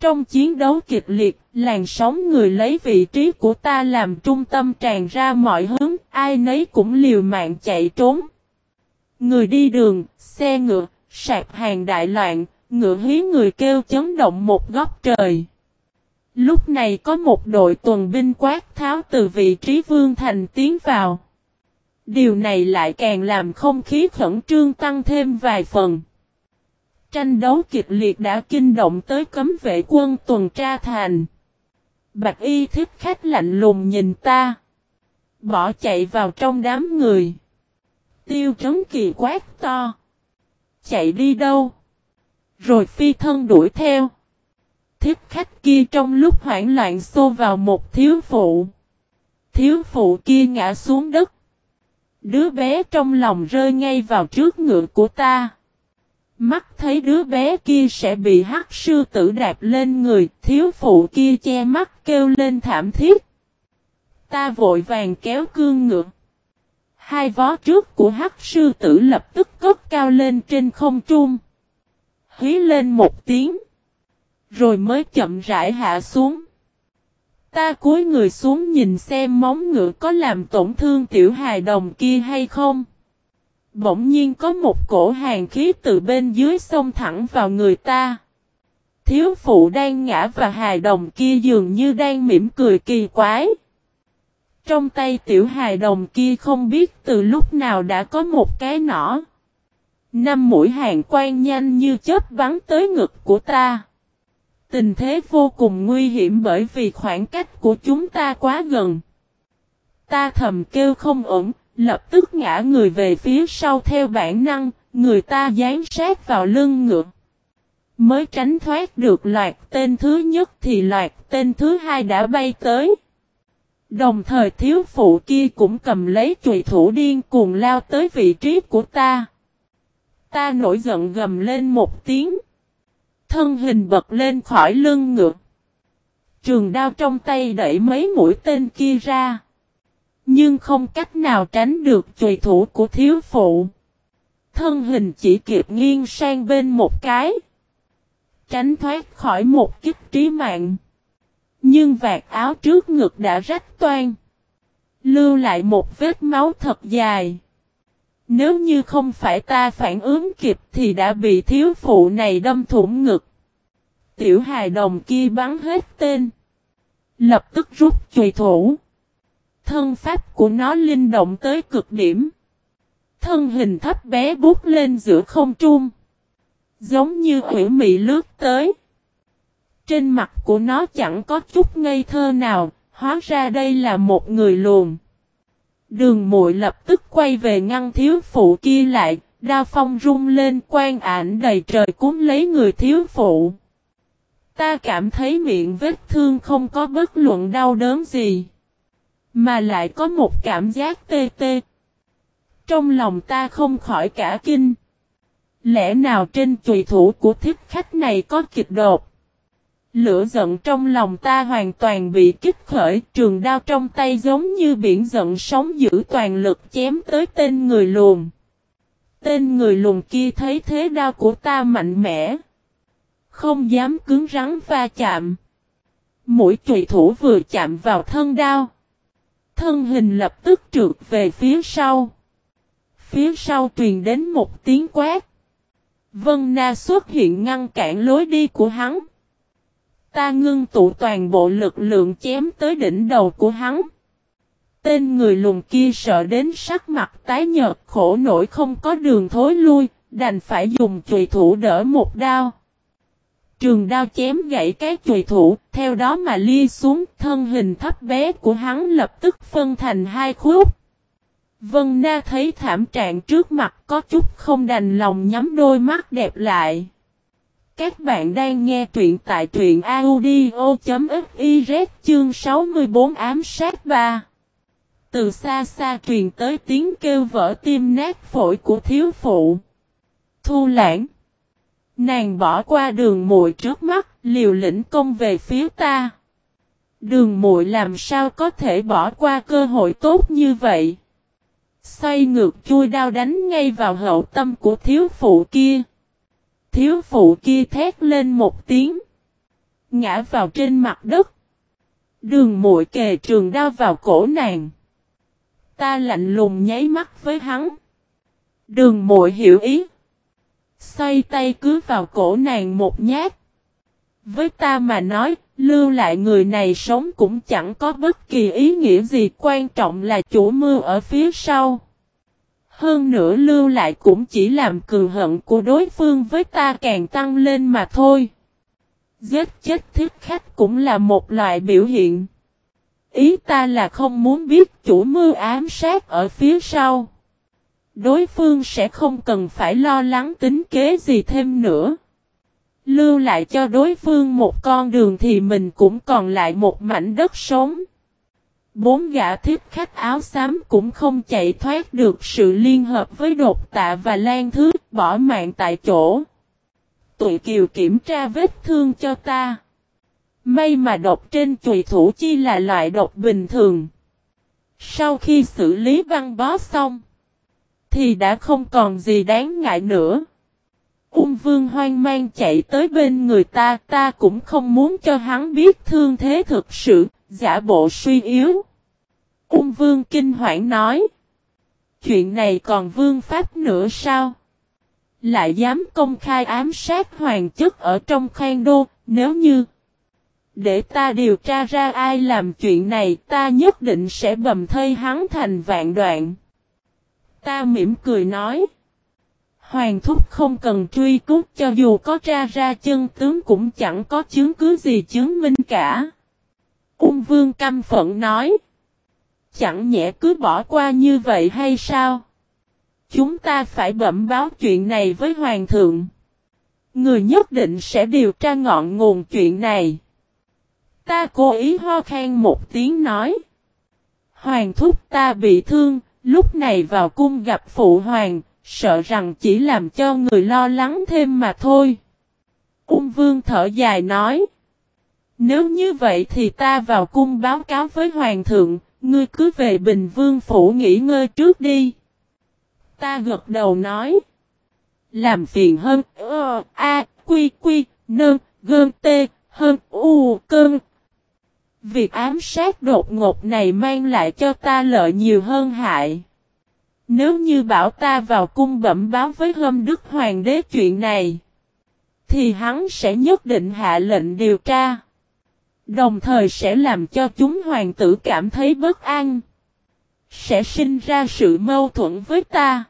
Trong chiến đấu kịch liệt, làn sóng người lấy vị trí của ta làm trung tâm tràn ra mọi hướng, ai nấy cũng liều mạng chạy trốn. Người đi đường, xe ngựa, sạp hàng đại loạn, ngựa hí người kêu chấn động một góc trời. Lúc này có một đội tuần binh quát tháo từ vị trí vương thành tiến vào. Điều này lại càng làm không khí khẩn trương tăng thêm vài phần. Tranh đấu kịch liệt đã kinh động tới cấm vệ quân tuần tra thành. Bạch y thích khách lạnh lùng nhìn ta. Bỏ chạy vào trong đám người. Tiêu trấn kỳ quát to. Chạy đi đâu? Rồi phi thân đuổi theo. Thiết khách kia trong lúc hoảng loạn xô vào một thiếu phụ. Thiếu phụ kia ngã xuống đất. Đứa bé trong lòng rơi ngay vào trước ngựa của ta. Mắt thấy đứa bé kia sẽ bị hắc sư tử đạp lên người, thiếu phụ kia che mắt kêu lên thảm thiết. Ta vội vàng kéo cương ngựa. Hai vó trước của hắc sư tử lập tức cất cao lên trên không trung. Hí lên một tiếng. Rồi mới chậm rãi hạ xuống. Ta cúi người xuống nhìn xem móng ngựa có làm tổn thương tiểu hài đồng kia hay không. Bỗng nhiên có một cổ hàng khí từ bên dưới sông thẳng vào người ta. Thiếu phụ đang ngã và hài đồng kia dường như đang mỉm cười kỳ quái. Trong tay tiểu hài đồng kia không biết từ lúc nào đã có một cái nỏ. Năm mũi hàng quan nhanh như chớp bắn tới ngực của ta. Tình thế vô cùng nguy hiểm bởi vì khoảng cách của chúng ta quá gần. Ta thầm kêu không ổn, lập tức ngã người về phía sau theo bản năng, người ta dán sát vào lưng ngựa. Mới tránh thoát được loạt tên thứ nhất thì loạt tên thứ hai đã bay tới. Đồng thời thiếu phụ kia cũng cầm lấy chùy thủ điên cuồng lao tới vị trí của ta. Ta nổi giận gầm lên một tiếng. Thân hình bật lên khỏi lưng ngựa. Trường đao trong tay đẩy mấy mũi tên kia ra. Nhưng không cách nào tránh được chùy thủ của thiếu phụ. Thân hình chỉ kịp nghiêng sang bên một cái. tránh thoát khỏi một kích trí mạng. Nhưng vạt áo trước ngực đã rách toan. Lưu lại một vết máu thật dài. Nếu như không phải ta phản ứng kịp thì đã bị thiếu phụ này đâm thủng ngực. Tiểu hài đồng kia bắn hết tên. Lập tức rút chùy thủ. Thân pháp của nó linh động tới cực điểm. Thân hình thấp bé bút lên giữa không trung. Giống như quỷ mị lướt tới. Trên mặt của nó chẳng có chút ngây thơ nào, hóa ra đây là một người luồn. Đường muội lập tức quay về ngăn thiếu phụ kia lại, đao phong rung lên quan ảnh đầy trời cúng lấy người thiếu phụ. Ta cảm thấy miệng vết thương không có bất luận đau đớn gì. Mà lại có một cảm giác tê tê. Trong lòng ta không khỏi cả kinh. Lẽ nào trên chùy thủ của thiết khách này có kịch đột? Lửa giận trong lòng ta hoàn toàn bị kích khởi, trường đao trong tay giống như biển giận sóng giữ toàn lực chém tới tên người luồn. Tên người luồn kia thấy thế đao của ta mạnh mẽ. Không dám cứng rắn va chạm. Mũi chùy thủ vừa chạm vào thân đao. Thân hình lập tức trượt về phía sau. Phía sau truyền đến một tiếng quát. Vân Na xuất hiện ngăn cản lối đi của hắn. Ta ngưng tụ toàn bộ lực lượng chém tới đỉnh đầu của hắn. Tên người lùn kia sợ đến sắc mặt tái nhợt khổ nổi không có đường thối lui, đành phải dùng chùy thủ đỡ một đao. Trường đao chém gãy cái chùy thủ, theo đó mà lia xuống, thân hình thấp bé của hắn lập tức phân thành hai khúc. Vân Na thấy thảm trạng trước mặt có chút không đành lòng nhắm đôi mắt đẹp lại. Các bạn đang nghe truyện tại truyện audio.fiz chương 64 ám sát 3. Từ xa xa truyền tới tiếng kêu vỡ tim nát phổi của thiếu phụ. Thu lãng. Nàng bỏ qua đường muội trước mắt, liều lĩnh công về phía ta. Đường muội làm sao có thể bỏ qua cơ hội tốt như vậy? Xoay ngược chui đao đánh ngay vào hậu tâm của thiếu phụ kia. Thiếu phụ kia thét lên một tiếng. Ngã vào trên mặt đất. Đường muội kề trường đao vào cổ nàng. Ta lạnh lùng nháy mắt với hắn. Đường muội hiểu ý. Xoay tay cứ vào cổ nàng một nhát. Với ta mà nói, lưu lại người này sống cũng chẳng có bất kỳ ý nghĩa gì quan trọng là chủ mưu ở phía sau. Hơn nữa lưu lại cũng chỉ làm cường hận của đối phương với ta càng tăng lên mà thôi. Giết chết thiết khách cũng là một loại biểu hiện. Ý ta là không muốn biết chủ mưu ám sát ở phía sau. Đối phương sẽ không cần phải lo lắng tính kế gì thêm nữa. Lưu lại cho đối phương một con đường thì mình cũng còn lại một mảnh đất sống. Bốn gã thiết khách áo xám cũng không chạy thoát được sự liên hợp với đột tạ và lan thứ bỏ mạng tại chỗ. Tụi kiều kiểm tra vết thương cho ta. May mà độc trên chùy thủ chi là loại độc bình thường. Sau khi xử lý băng bó xong, thì đã không còn gì đáng ngại nữa. Ung vương hoang mang chạy tới bên người ta, ta cũng không muốn cho hắn biết thương thế thực sự, giả bộ suy yếu. Ung vương kinh hoảng nói. Chuyện này còn vương pháp nữa sao? Lại dám công khai ám sát hoàng chức ở trong khang đô, nếu như để ta điều tra ra ai làm chuyện này ta nhất định sẽ bầm thây hắn thành vạn đoạn. Ta mỉm cười nói. Hoàng thúc không cần truy cứu cho dù có tra ra chân tướng cũng chẳng có chứng cứ gì chứng minh cả. Ung vương căm phận nói. Chẳng nhẽ cứ bỏ qua như vậy hay sao? Chúng ta phải bẩm báo chuyện này với Hoàng thượng. Người nhất định sẽ điều tra ngọn nguồn chuyện này. Ta cố ý ho khen một tiếng nói. Hoàng thúc ta bị thương, lúc này vào cung gặp phụ hoàng, sợ rằng chỉ làm cho người lo lắng thêm mà thôi. Ung vương thở dài nói. Nếu như vậy thì ta vào cung báo cáo với hoàng thượng, ngươi cứ về Bình Vương Phủ nghỉ ngơi trước đi. Ta gật đầu nói. Làm phiền hơn, ơ, a, quy, quy, Nơn, Gơn Tê, Hơn, U, Cơn. Việc ám sát đột ngột này mang lại cho ta lợi nhiều hơn hại. Nếu như bảo ta vào cung bẩm báo với hâm đức hoàng đế chuyện này, thì hắn sẽ nhất định hạ lệnh điều tra. Đồng thời sẽ làm cho chúng hoàng tử cảm thấy bất an. Sẽ sinh ra sự mâu thuẫn với ta.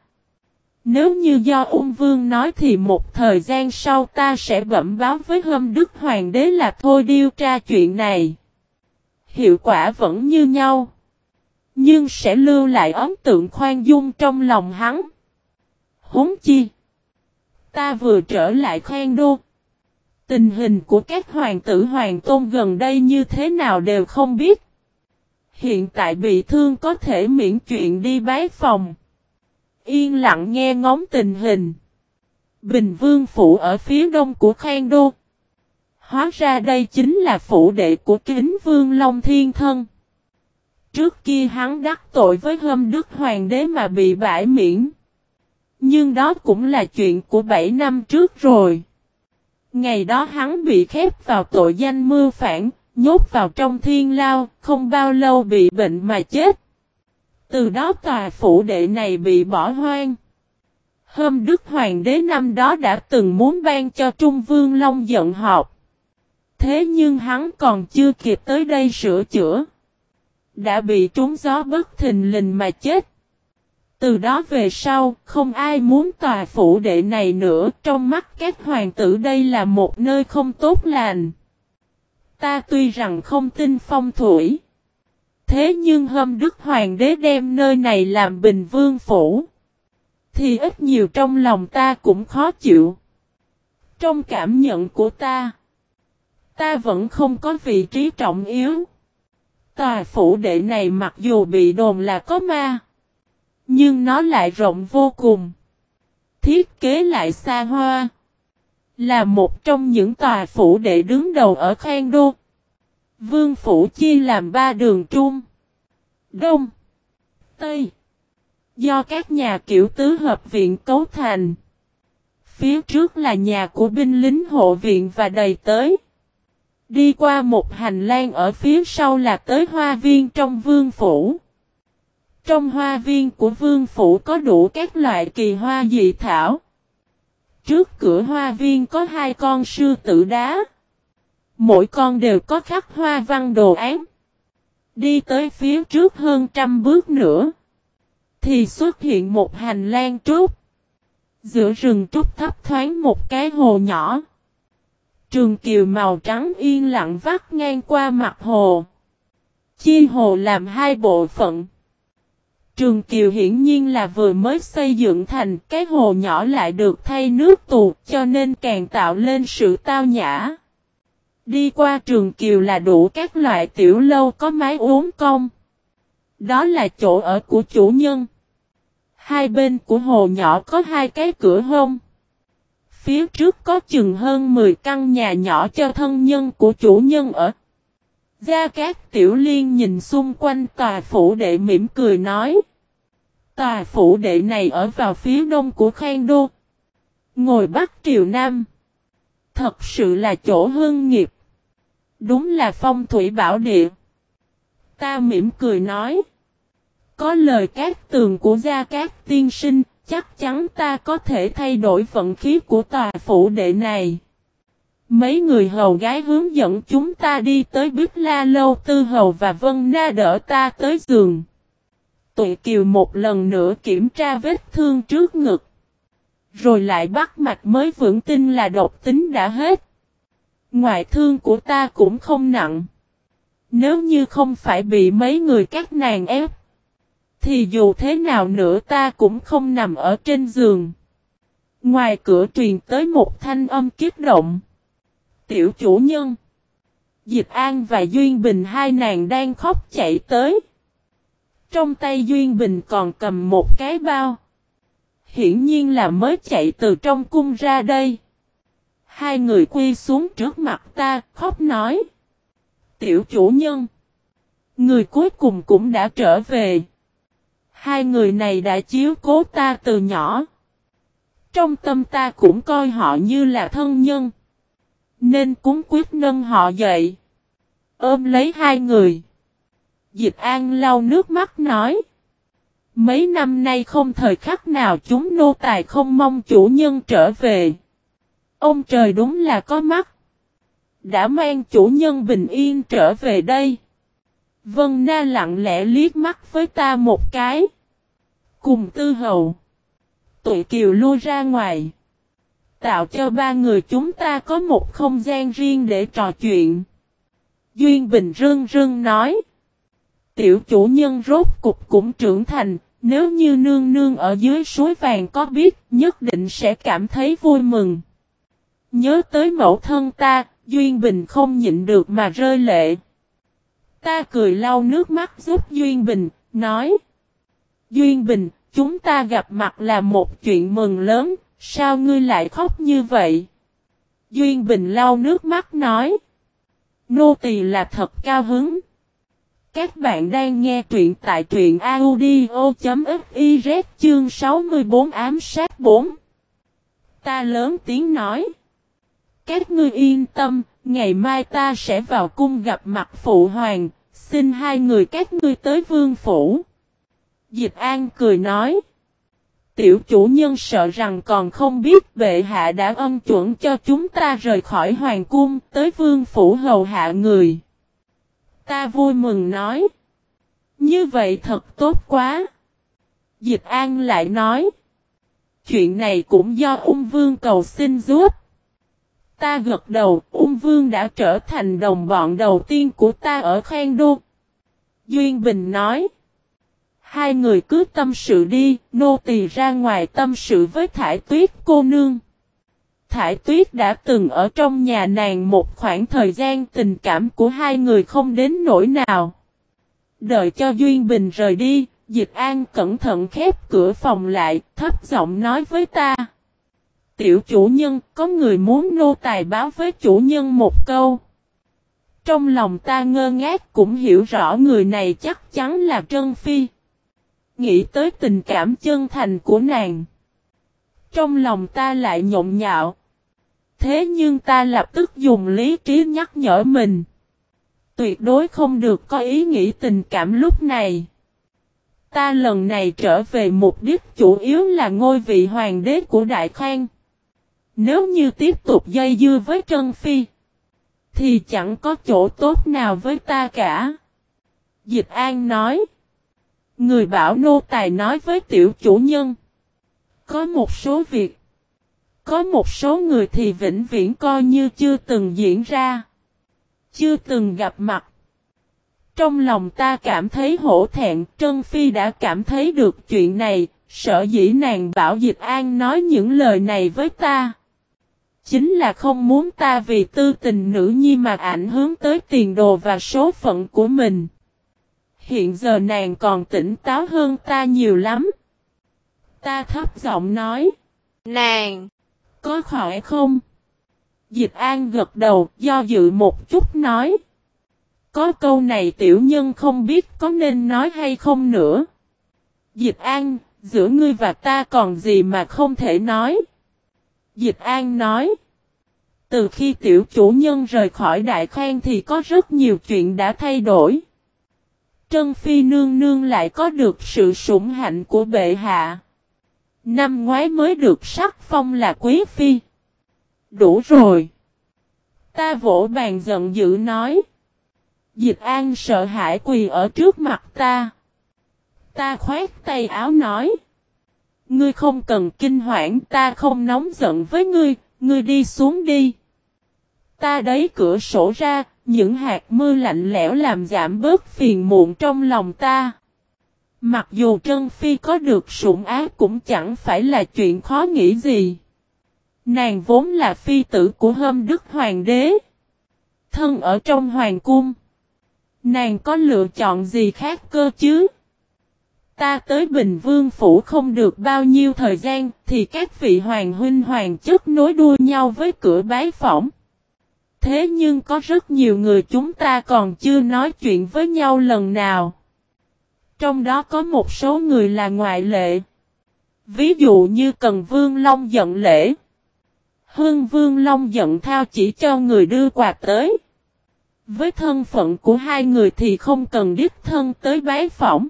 Nếu như do ung vương nói thì một thời gian sau ta sẽ bẩm báo với hâm đức hoàng đế là thôi điều tra chuyện này. Hiệu quả vẫn như nhau. Nhưng sẽ lưu lại ấn tượng khoan dung trong lòng hắn. Huống chi. Ta vừa trở lại khoan đô. Tình hình của các hoàng tử hoàng tôn gần đây như thế nào đều không biết. Hiện tại bị thương có thể miễn chuyện đi bái phòng. Yên lặng nghe ngóng tình hình. Bình Vương Phủ ở phía đông của Khang Đô. Hóa ra đây chính là phủ đệ của kính Vương Long Thiên Thân. Trước kia hắn đắc tội với hâm đức hoàng đế mà bị bãi miễn. Nhưng đó cũng là chuyện của 7 năm trước rồi. Ngày đó hắn bị khép vào tội danh mưu phản, nhốt vào trong thiên lao, không bao lâu bị bệnh mà chết. Từ đó tòa phủ đệ này bị bỏ hoang. Hôm Đức Hoàng đế năm đó đã từng muốn ban cho Trung Vương Long giận họp. Thế nhưng hắn còn chưa kịp tới đây sửa chữa. Đã bị trúng gió bất thình lình mà chết. Từ đó về sau, không ai muốn tòa phủ đệ này nữa, trong mắt các hoàng tử đây là một nơi không tốt lành. Ta tuy rằng không tin phong thủy. Thế nhưng hôm Đức Hoàng đế đem nơi này làm bình vương phủ. Thì ít nhiều trong lòng ta cũng khó chịu. Trong cảm nhận của ta. Ta vẫn không có vị trí trọng yếu. Tòa phủ đệ này mặc dù bị đồn là có ma. Nhưng nó lại rộng vô cùng. Thiết kế lại xa hoa. Là một trong những tòa phủ đệ đứng đầu ở Khang Đô. Vương phủ chia làm ba đường trung. Đông. Tây. Do các nhà kiểu tứ hợp viện cấu thành. Phía trước là nhà của binh lính hộ viện và đầy tới. Đi qua một hành lang ở phía sau là tới hoa viên trong vương phủ. Trong hoa viên của vương phủ có đủ các loại kỳ hoa dị thảo. Trước cửa hoa viên có hai con sư tử đá. Mỗi con đều có khắc hoa văn đồ án. Đi tới phía trước hơn trăm bước nữa. Thì xuất hiện một hành lang trúc. Giữa rừng trúc thấp thoáng một cái hồ nhỏ. Trường kiều màu trắng yên lặng vắt ngang qua mặt hồ. Chia hồ làm hai bộ phận. Trường Kiều hiển nhiên là vừa mới xây dựng thành cái hồ nhỏ lại được thay nước tù, cho nên càng tạo lên sự tao nhã. Đi qua Trường Kiều là đủ các loại tiểu lâu có mái uống công. Đó là chỗ ở của chủ nhân. Hai bên của hồ nhỏ có hai cái cửa hông. Phía trước có chừng hơn 10 căn nhà nhỏ cho thân nhân của chủ nhân ở. Gia Cát Tiểu Liên nhìn xung quanh tòa phủ đệ mỉm cười nói. Tòa phủ đệ này ở vào phía đông của Khang Đô. Ngồi Bắc Triều Nam. Thật sự là chỗ hương nghiệp. Đúng là phong thủy bảo địa. Ta mỉm cười nói. Có lời các tường của gia cát tiên sinh, chắc chắn ta có thể thay đổi vận khí của tòa phủ đệ này. Mấy người hầu gái hướng dẫn chúng ta đi tới Bích La Lâu Tư Hầu và Vân Na đỡ ta tới giường. Tụi Kiều một lần nữa kiểm tra vết thương trước ngực. Rồi lại bắt mạch mới vững tin là độc tính đã hết. Ngoại thương của ta cũng không nặng. Nếu như không phải bị mấy người các nàng ép. Thì dù thế nào nữa ta cũng không nằm ở trên giường. Ngoài cửa truyền tới một thanh âm kiết động. Tiểu chủ nhân. diệp An và Duyên Bình hai nàng đang khóc chạy tới. Trong tay Duyên Bình còn cầm một cái bao. Hiển nhiên là mới chạy từ trong cung ra đây. Hai người quy xuống trước mặt ta, khóc nói. Tiểu chủ nhân. Người cuối cùng cũng đã trở về. Hai người này đã chiếu cố ta từ nhỏ. Trong tâm ta cũng coi họ như là thân nhân. Nên cúng quyết nâng họ dậy. Ôm lấy hai người. Dịch An lau nước mắt nói. Mấy năm nay không thời khắc nào chúng nô tài không mong chủ nhân trở về. Ông trời đúng là có mắt. Đã mang chủ nhân bình yên trở về đây. Vân Na lặng lẽ liếc mắt với ta một cái. Cùng tư hậu. Tụi kiều lui ra ngoài. Tạo cho ba người chúng ta có một không gian riêng để trò chuyện. Duyên Bình rưng rưng nói. Tiểu chủ nhân rốt cục cũng trưởng thành, nếu như nương nương ở dưới suối vàng có biết, nhất định sẽ cảm thấy vui mừng. Nhớ tới mẫu thân ta, Duyên Bình không nhịn được mà rơi lệ. Ta cười lau nước mắt giúp Duyên Bình, nói. Duyên Bình, chúng ta gặp mặt là một chuyện mừng lớn, sao ngươi lại khóc như vậy? Duyên Bình lau nước mắt nói. Nô tỳ là thật cao hứng. Các bạn đang nghe truyện tại truyện audio.fiz chương 64 ám sát 4. Ta lớn tiếng nói. Các ngươi yên tâm, ngày mai ta sẽ vào cung gặp mặt phụ hoàng, xin hai người các ngươi tới vương phủ. Dịch An cười nói. Tiểu chủ nhân sợ rằng còn không biết bệ hạ đã ân chuẩn cho chúng ta rời khỏi hoàng cung tới vương phủ hầu hạ người. Ta vui mừng nói. Như vậy thật tốt quá. Dịch An lại nói. Chuyện này cũng do ung vương cầu xin giúp. Ta gật đầu, ung vương đã trở thành đồng bọn đầu tiên của ta ở Khang Đô. Duyên Bình nói. Hai người cứ tâm sự đi, nô tỳ ra ngoài tâm sự với thải tuyết cô nương. Thải tuyết đã từng ở trong nhà nàng một khoảng thời gian tình cảm của hai người không đến nỗi nào. Đợi cho Duyên Bình rời đi, Dịch An cẩn thận khép cửa phòng lại, thấp giọng nói với ta. Tiểu chủ nhân, có người muốn nô tài báo với chủ nhân một câu. Trong lòng ta ngơ ngác cũng hiểu rõ người này chắc chắn là Trân Phi. Nghĩ tới tình cảm chân thành của nàng. Trong lòng ta lại nhộn nhạo. Thế nhưng ta lập tức dùng lý trí nhắc nhở mình. Tuyệt đối không được có ý nghĩ tình cảm lúc này. Ta lần này trở về mục đích chủ yếu là ngôi vị hoàng đế của Đại Khang. Nếu như tiếp tục dây dưa với Trân Phi, thì chẳng có chỗ tốt nào với ta cả. Dịch An nói. Người bảo nô tài nói với tiểu chủ nhân. Có một số việc. Có một số người thì vĩnh viễn coi như chưa từng diễn ra. Chưa từng gặp mặt. Trong lòng ta cảm thấy hổ thẹn, Trân Phi đã cảm thấy được chuyện này, sợ dĩ nàng bảo Dịch An nói những lời này với ta. Chính là không muốn ta vì tư tình nữ nhi mà ảnh hưởng tới tiền đồ và số phận của mình. Hiện giờ nàng còn tỉnh táo hơn ta nhiều lắm. Ta thấp giọng nói. Nàng! Có khỏi không? Dịch An gật đầu, do dự một chút nói. Có câu này tiểu nhân không biết có nên nói hay không nữa. Dịch An, giữa ngươi và ta còn gì mà không thể nói. Dịch An nói. Từ khi tiểu chủ nhân rời khỏi Đại Khang thì có rất nhiều chuyện đã thay đổi. Trân Phi nương nương lại có được sự sủng hạnh của bệ hạ. Năm ngoái mới được sắc phong là quý phi. Đủ rồi. Ta vỗ bàn giận dữ nói. Dịch an sợ hãi quỳ ở trước mặt ta. Ta khoét tay áo nói. Ngươi không cần kinh hoảng ta không nóng giận với ngươi, ngươi đi xuống đi. Ta đấy cửa sổ ra, những hạt mưa lạnh lẽo làm giảm bớt phiền muộn trong lòng ta. Mặc dù Trân Phi có được sủng ái cũng chẳng phải là chuyện khó nghĩ gì. Nàng vốn là phi tử của hâm đức hoàng đế. Thân ở trong hoàng cung. Nàng có lựa chọn gì khác cơ chứ? Ta tới Bình Vương Phủ không được bao nhiêu thời gian thì các vị hoàng huynh hoàng chức nối đuôi nhau với cửa bái phỏng. Thế nhưng có rất nhiều người chúng ta còn chưa nói chuyện với nhau lần nào. Trong đó có một số người là ngoại lệ. Ví dụ như Cần Vương Long giận lễ. Hương Vương Long giận thao chỉ cho người đưa quà tới. Với thân phận của hai người thì không cần đích thân tới bái phỏng.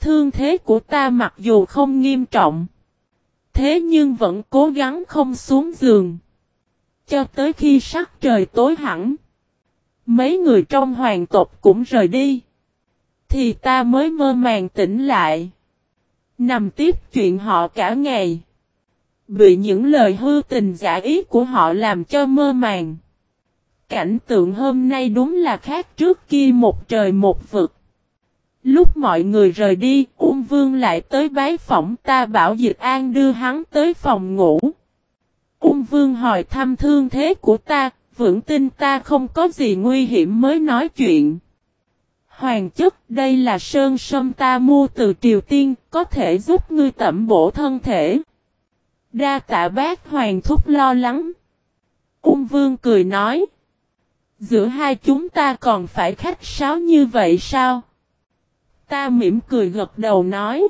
Thương thế của ta mặc dù không nghiêm trọng. Thế nhưng vẫn cố gắng không xuống giường. Cho tới khi sắc trời tối hẳn. Mấy người trong hoàng tộc cũng rời đi. Thì ta mới mơ màng tỉnh lại. Nằm tiếp chuyện họ cả ngày. Bị những lời hư tình giả ý của họ làm cho mơ màng. Cảnh tượng hôm nay đúng là khác trước kia một trời một vực. Lúc mọi người rời đi, Ung Vương lại tới bái phỏng ta bảo Dịch An đưa hắn tới phòng ngủ. Ung Vương hỏi thăm thương thế của ta, vững tin ta không có gì nguy hiểm mới nói chuyện. Hoàng chức đây là sơn sâm ta mua từ Triều Tiên, có thể giúp ngươi tẩm bổ thân thể. Đa tạ bác Hoàng thúc lo lắng. Ung Vương cười nói. Giữa hai chúng ta còn phải khách sáo như vậy sao? Ta mỉm cười gật đầu nói.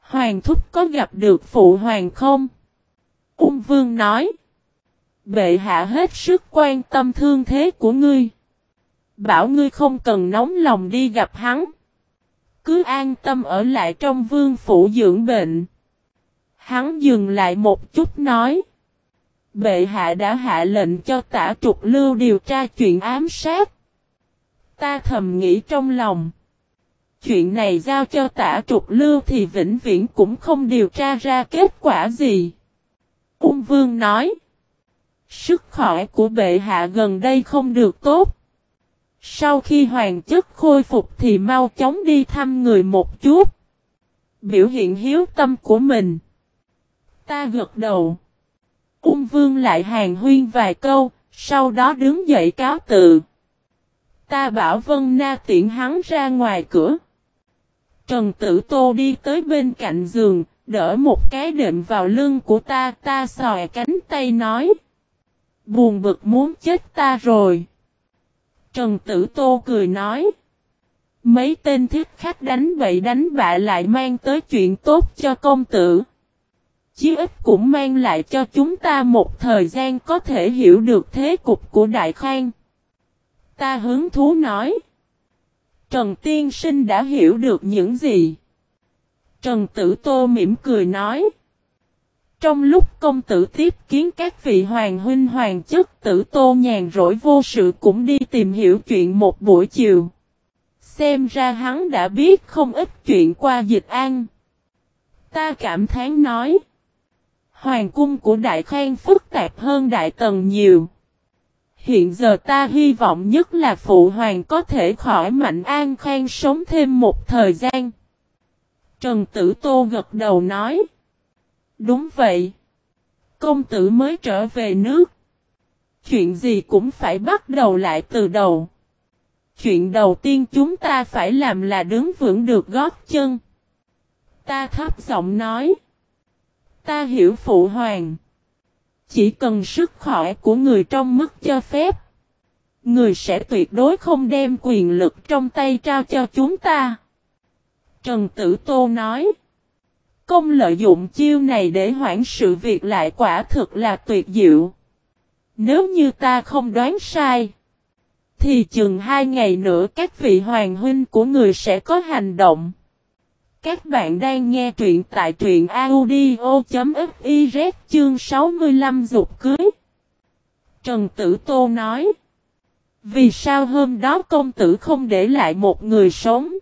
Hoàng thúc có gặp được phụ hoàng không? Ung vương nói. Bệ hạ hết sức quan tâm thương thế của ngươi. Bảo ngươi không cần nóng lòng đi gặp hắn. Cứ an tâm ở lại trong vương phủ dưỡng bệnh. Hắn dừng lại một chút nói. Bệ hạ đã hạ lệnh cho tả trục lưu điều tra chuyện ám sát. Ta thầm nghĩ trong lòng. Chuyện này giao cho tả trục lưu thì vĩnh viễn cũng không điều tra ra kết quả gì. Ung vương nói. Sức khỏe của bệ hạ gần đây không được tốt. Sau khi hoàng chất khôi phục thì mau chóng đi thăm người một chút. Biểu hiện hiếu tâm của mình. Ta gật đầu. Ung vương lại hàng huyên vài câu, sau đó đứng dậy cáo tự. Ta bảo Vân Na tiện hắn ra ngoài cửa. Trần Tử Tô đi tới bên cạnh giường, đỡ một cái đệm vào lưng của ta, ta sòi cánh tay nói. Buồn bực muốn chết ta rồi. Trần Tử Tô cười nói. Mấy tên thiết khách đánh bậy đánh bạ lại mang tới chuyện tốt cho công tử. Chí ít cũng mang lại cho chúng ta một thời gian có thể hiểu được thế cục của Đại Khang. Ta hứng thú nói. Trần Tiên Sinh đã hiểu được những gì? Trần Tử Tô mỉm cười nói. Trong lúc công tử tiếp kiến các vị hoàng huynh hoàng chức, tử tô nhàn rỗi vô sự cũng đi tìm hiểu chuyện một buổi chiều. Xem ra hắn đã biết không ít chuyện qua dịch an. Ta cảm thán nói. Hoàng cung của Đại Khang phức tạp hơn Đại Tần nhiều. Hiện giờ ta hy vọng nhất là Phụ Hoàng có thể khỏi mạnh an khang sống thêm một thời gian. Trần Tử Tô gật đầu nói. Đúng vậy. Công tử mới trở về nước. Chuyện gì cũng phải bắt đầu lại từ đầu. Chuyện đầu tiên chúng ta phải làm là đứng vững được gót chân. Ta thấp giọng nói. Ta hiểu phụ hoàng. Chỉ cần sức khỏe của người trong mức cho phép. Người sẽ tuyệt đối không đem quyền lực trong tay trao cho chúng ta. Trần Tử Tô nói. Công lợi dụng chiêu này để hoãn sự việc lại quả thực là tuyệt diệu. Nếu như ta không đoán sai. Thì chừng hai ngày nữa các vị hoàng huynh của người sẽ có hành động. Các bạn đang nghe truyện tại truyện audio.fiz chương 65 dục cưới. Trần Tử Tô nói. Vì sao hôm đó công tử không để lại một người sống?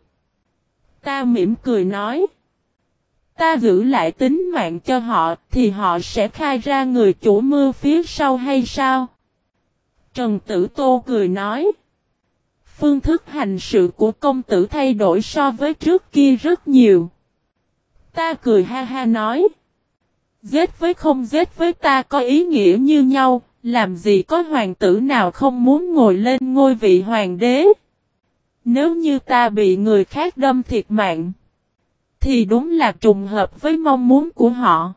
Ta mỉm cười nói. Ta giữ lại tính mạng cho họ thì họ sẽ khai ra người chủ mưa phía sau hay sao? Trần Tử Tô cười nói. Phương thức hành sự của công tử thay đổi so với trước kia rất nhiều. Ta cười ha ha nói. Giết với không giết với ta có ý nghĩa như nhau, làm gì có hoàng tử nào không muốn ngồi lên ngôi vị hoàng đế. Nếu như ta bị người khác đâm thiệt mạng, thì đúng là trùng hợp với mong muốn của họ.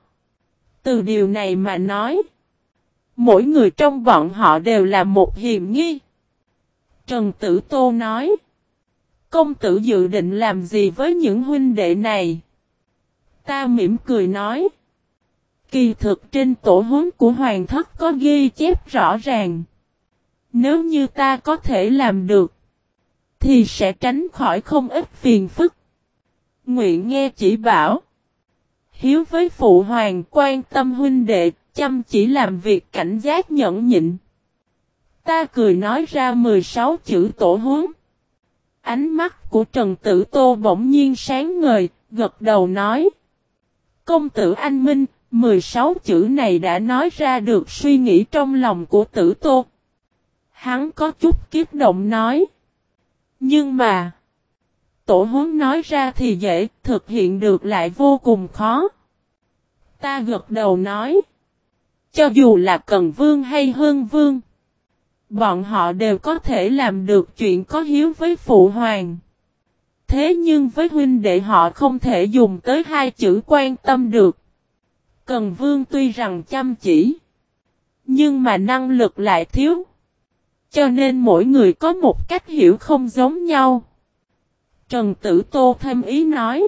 Từ điều này mà nói, mỗi người trong bọn họ đều là một hiểm nghi. Trần Tử Tô nói. Công tử dự định làm gì với những huynh đệ này? Ta mỉm cười nói. Kỳ thực trên tổ huấn của hoàng thất có ghi chép rõ ràng. Nếu như ta có thể làm được, thì sẽ tránh khỏi không ít phiền phức. Nguyện nghe chỉ bảo. Hiếu với phụ hoàng quan tâm huynh đệ, chăm chỉ làm việc cảnh giác nhẫn nhịn. Ta cười nói ra 16 chữ tổ huống. Ánh mắt của Trần Tử Tô bỗng nhiên sáng ngời, gật đầu nói. Công tử anh Minh, 16 chữ này đã nói ra được suy nghĩ trong lòng của Tử Tô. Hắn có chút kiếp động nói. Nhưng mà, tổ huấn nói ra thì dễ, thực hiện được lại vô cùng khó. Ta gật đầu nói. Cho dù là Cần Vương hay Hương Vương, bọn họ đều có thể làm được chuyện có hiếu với Phụ Hoàng. Thế nhưng với huynh đệ họ không thể dùng tới hai chữ quan tâm được. Cần Vương tuy rằng chăm chỉ, nhưng mà năng lực lại thiếu. Cho nên mỗi người có một cách hiểu không giống nhau. Trần Tử Tô thêm ý nói.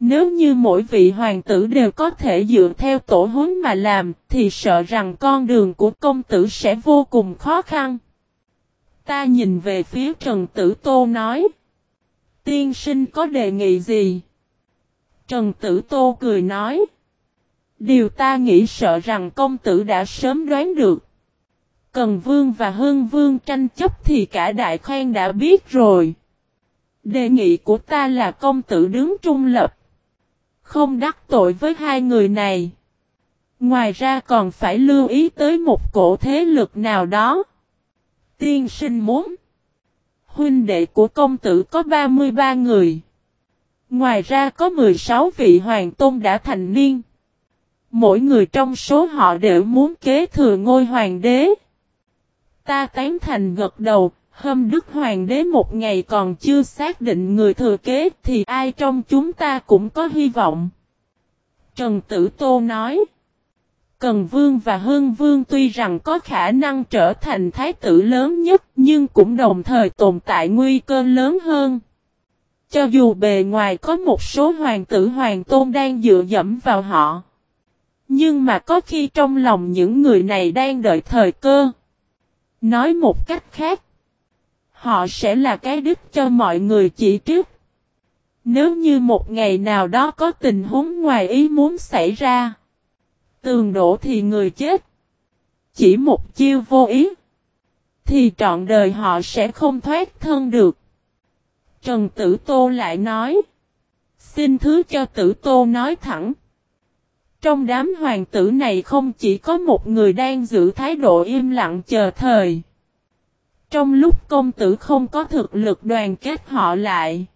Nếu như mỗi vị hoàng tử đều có thể dựa theo tổ huấn mà làm, thì sợ rằng con đường của công tử sẽ vô cùng khó khăn. Ta nhìn về phía Trần Tử Tô nói. Tiên sinh có đề nghị gì? Trần Tử Tô cười nói. Điều ta nghĩ sợ rằng công tử đã sớm đoán được. Cần Vương và Hưng Vương tranh chấp thì cả đại khoan đã biết rồi. Đề nghị của ta là công tử đứng trung lập. Không đắc tội với hai người này. Ngoài ra còn phải lưu ý tới một cổ thế lực nào đó. Tiên sinh muốn. Huynh đệ của công tử có 33 người. Ngoài ra có 16 vị hoàng tôn đã thành niên. Mỗi người trong số họ đều muốn kế thừa ngôi hoàng đế. Ta tán thành gật đầu, hôm Đức Hoàng đế một ngày còn chưa xác định người thừa kế thì ai trong chúng ta cũng có hy vọng. Trần Tử Tô nói. Cần Vương và Hương Vương tuy rằng có khả năng trở thành thái tử lớn nhất nhưng cũng đồng thời tồn tại nguy cơ lớn hơn. Cho dù bề ngoài có một số hoàng tử hoàng tôn đang dựa dẫm vào họ. Nhưng mà có khi trong lòng những người này đang đợi thời cơ. Nói một cách khác. Họ sẽ là cái đích cho mọi người chỉ trước. Nếu như một ngày nào đó có tình huống ngoài ý muốn xảy ra. Tường đổ thì người chết. Chỉ một chiêu vô ý. Thì trọn đời họ sẽ không thoát thân được. Trần Tử Tô lại nói. Xin thứ cho Tử Tô nói thẳng. Trong đám hoàng tử này không chỉ có một người đang giữ thái độ im lặng chờ thời. Trong lúc công tử không có thực lực đoàn kết họ lại,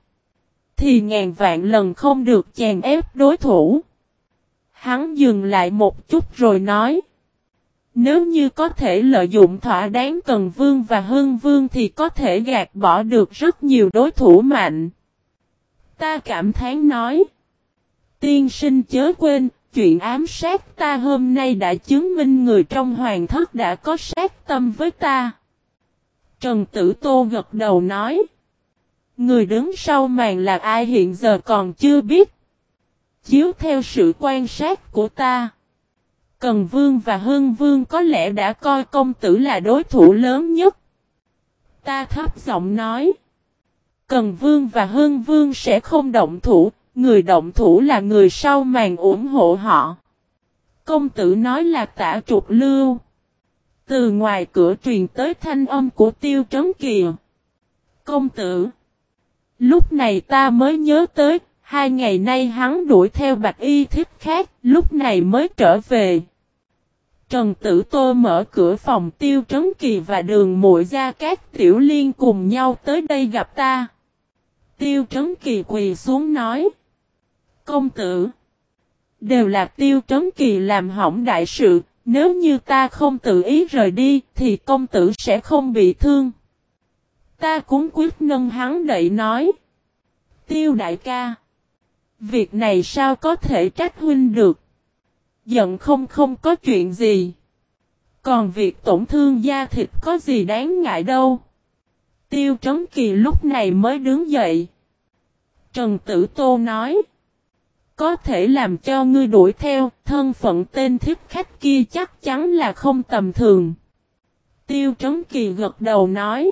thì ngàn vạn lần không được chèn ép đối thủ. Hắn dừng lại một chút rồi nói. Nếu như có thể lợi dụng thỏa đáng Cần Vương và Hưng Vương thì có thể gạt bỏ được rất nhiều đối thủ mạnh. Ta cảm thán nói. Tiên sinh chớ quên, chuyện ám sát ta hôm nay đã chứng minh người trong hoàng thất đã có sát tâm với ta. Trần Tử Tô gật đầu nói. Người đứng sau màn là ai hiện giờ còn chưa biết. Chiếu theo sự quan sát của ta. Cần Vương và Hưng Vương có lẽ đã coi công tử là đối thủ lớn nhất. Ta thấp giọng nói. Cần Vương và Hưng Vương sẽ không động thủ, người động thủ là người sau màn ủng hộ họ. Công tử nói là tả trục lưu. Từ ngoài cửa truyền tới thanh âm của tiêu trấn kìa. Công tử. Lúc này ta mới nhớ tới, hai ngày nay hắn đuổi theo bạch y thích khác, lúc này mới trở về. Trần Tử Tô mở cửa phòng tiêu trấn kỳ và đường muội ra các tiểu liên cùng nhau tới đây gặp ta. Tiêu trấn kỳ quỳ xuống nói. Công tử. Đều là tiêu trấn kỳ làm hỏng đại sự, nếu như ta không tự ý rời đi thì công tử sẽ không bị thương. Ta cũng quyết nâng hắn đậy nói. Tiêu đại ca. Việc này sao có thể trách huynh được. Giận không không có chuyện gì. Còn việc tổn thương da thịt có gì đáng ngại đâu. Tiêu Trấn Kỳ lúc này mới đứng dậy. Trần Tử Tô nói có thể làm cho ngươi đuổi theo, thân phận tên thiết khách kia chắc chắn là không tầm thường. Tiêu Trấn Kỳ gật đầu nói.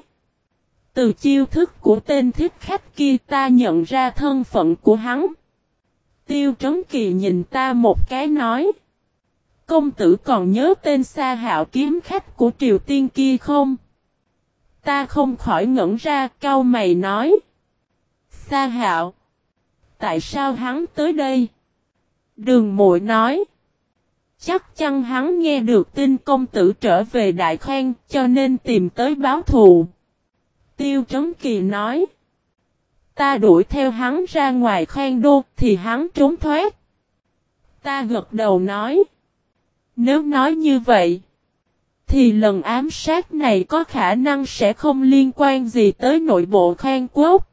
Từ chiêu thức của tên thiết khách kia ta nhận ra thân phận của hắn. Tiêu Trấn Kỳ nhìn ta một cái nói. Công tử còn nhớ tên xa hạo kiếm khách của Triều Tiên kia không? Ta không khỏi ngẩn ra cao mày nói. Sa hạo. Tại sao hắn tới đây? Đường muội nói. Chắc chắn hắn nghe được tin công tử trở về Đại Khoan cho nên tìm tới báo thù. Tiêu Trấn Kỳ nói. Ta đuổi theo hắn ra ngoài khoan đô, thì hắn trốn thoát. Ta gật đầu nói. Nếu nói như vậy. Thì lần ám sát này có khả năng sẽ không liên quan gì tới nội bộ khoan quốc.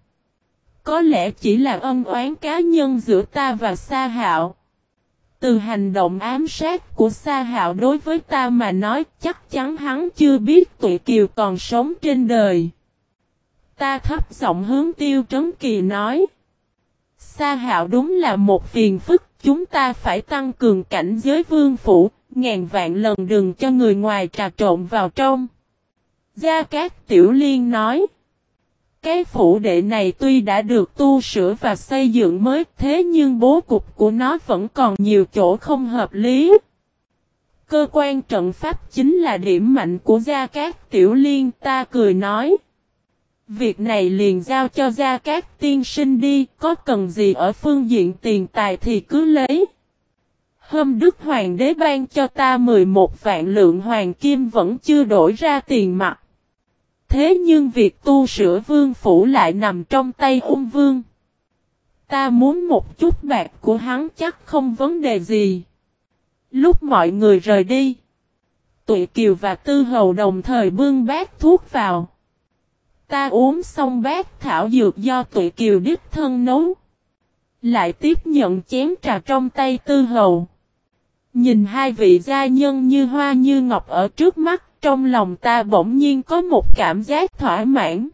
Có lẽ chỉ là ân oán cá nhân giữa ta và Sa Hạo. Từ hành động ám sát của Sa Hạo đối với ta mà nói chắc chắn hắn chưa biết tụi kiều còn sống trên đời. Ta thấp giọng hướng tiêu trấn kỳ nói. Sa Hạo đúng là một phiền phức, chúng ta phải tăng cường cảnh giới vương phủ, ngàn vạn lần đừng cho người ngoài trà trộn vào trong. Gia Cát Tiểu Liên nói. Cái phủ đệ này tuy đã được tu sửa và xây dựng mới thế nhưng bố cục của nó vẫn còn nhiều chỗ không hợp lý. Cơ quan trận pháp chính là điểm mạnh của Gia Cát Tiểu Liên ta cười nói. Việc này liền giao cho Gia Cát tiên sinh đi, có cần gì ở phương diện tiền tài thì cứ lấy. Hôm Đức Hoàng đế ban cho ta 11 vạn lượng hoàng kim vẫn chưa đổi ra tiền mặt. Thế nhưng việc tu sửa vương phủ lại nằm trong tay ung vương. Ta muốn một chút bạc của hắn chắc không vấn đề gì. Lúc mọi người rời đi. Tụi Kiều và Tư Hầu đồng thời bưng bát thuốc vào. Ta uống xong bát thảo dược do tụi Kiều đích thân nấu. Lại tiếp nhận chén trà trong tay Tư Hầu. Nhìn hai vị gia nhân như hoa như ngọc ở trước mắt, trong lòng ta bỗng nhiên có một cảm giác thỏa mãn.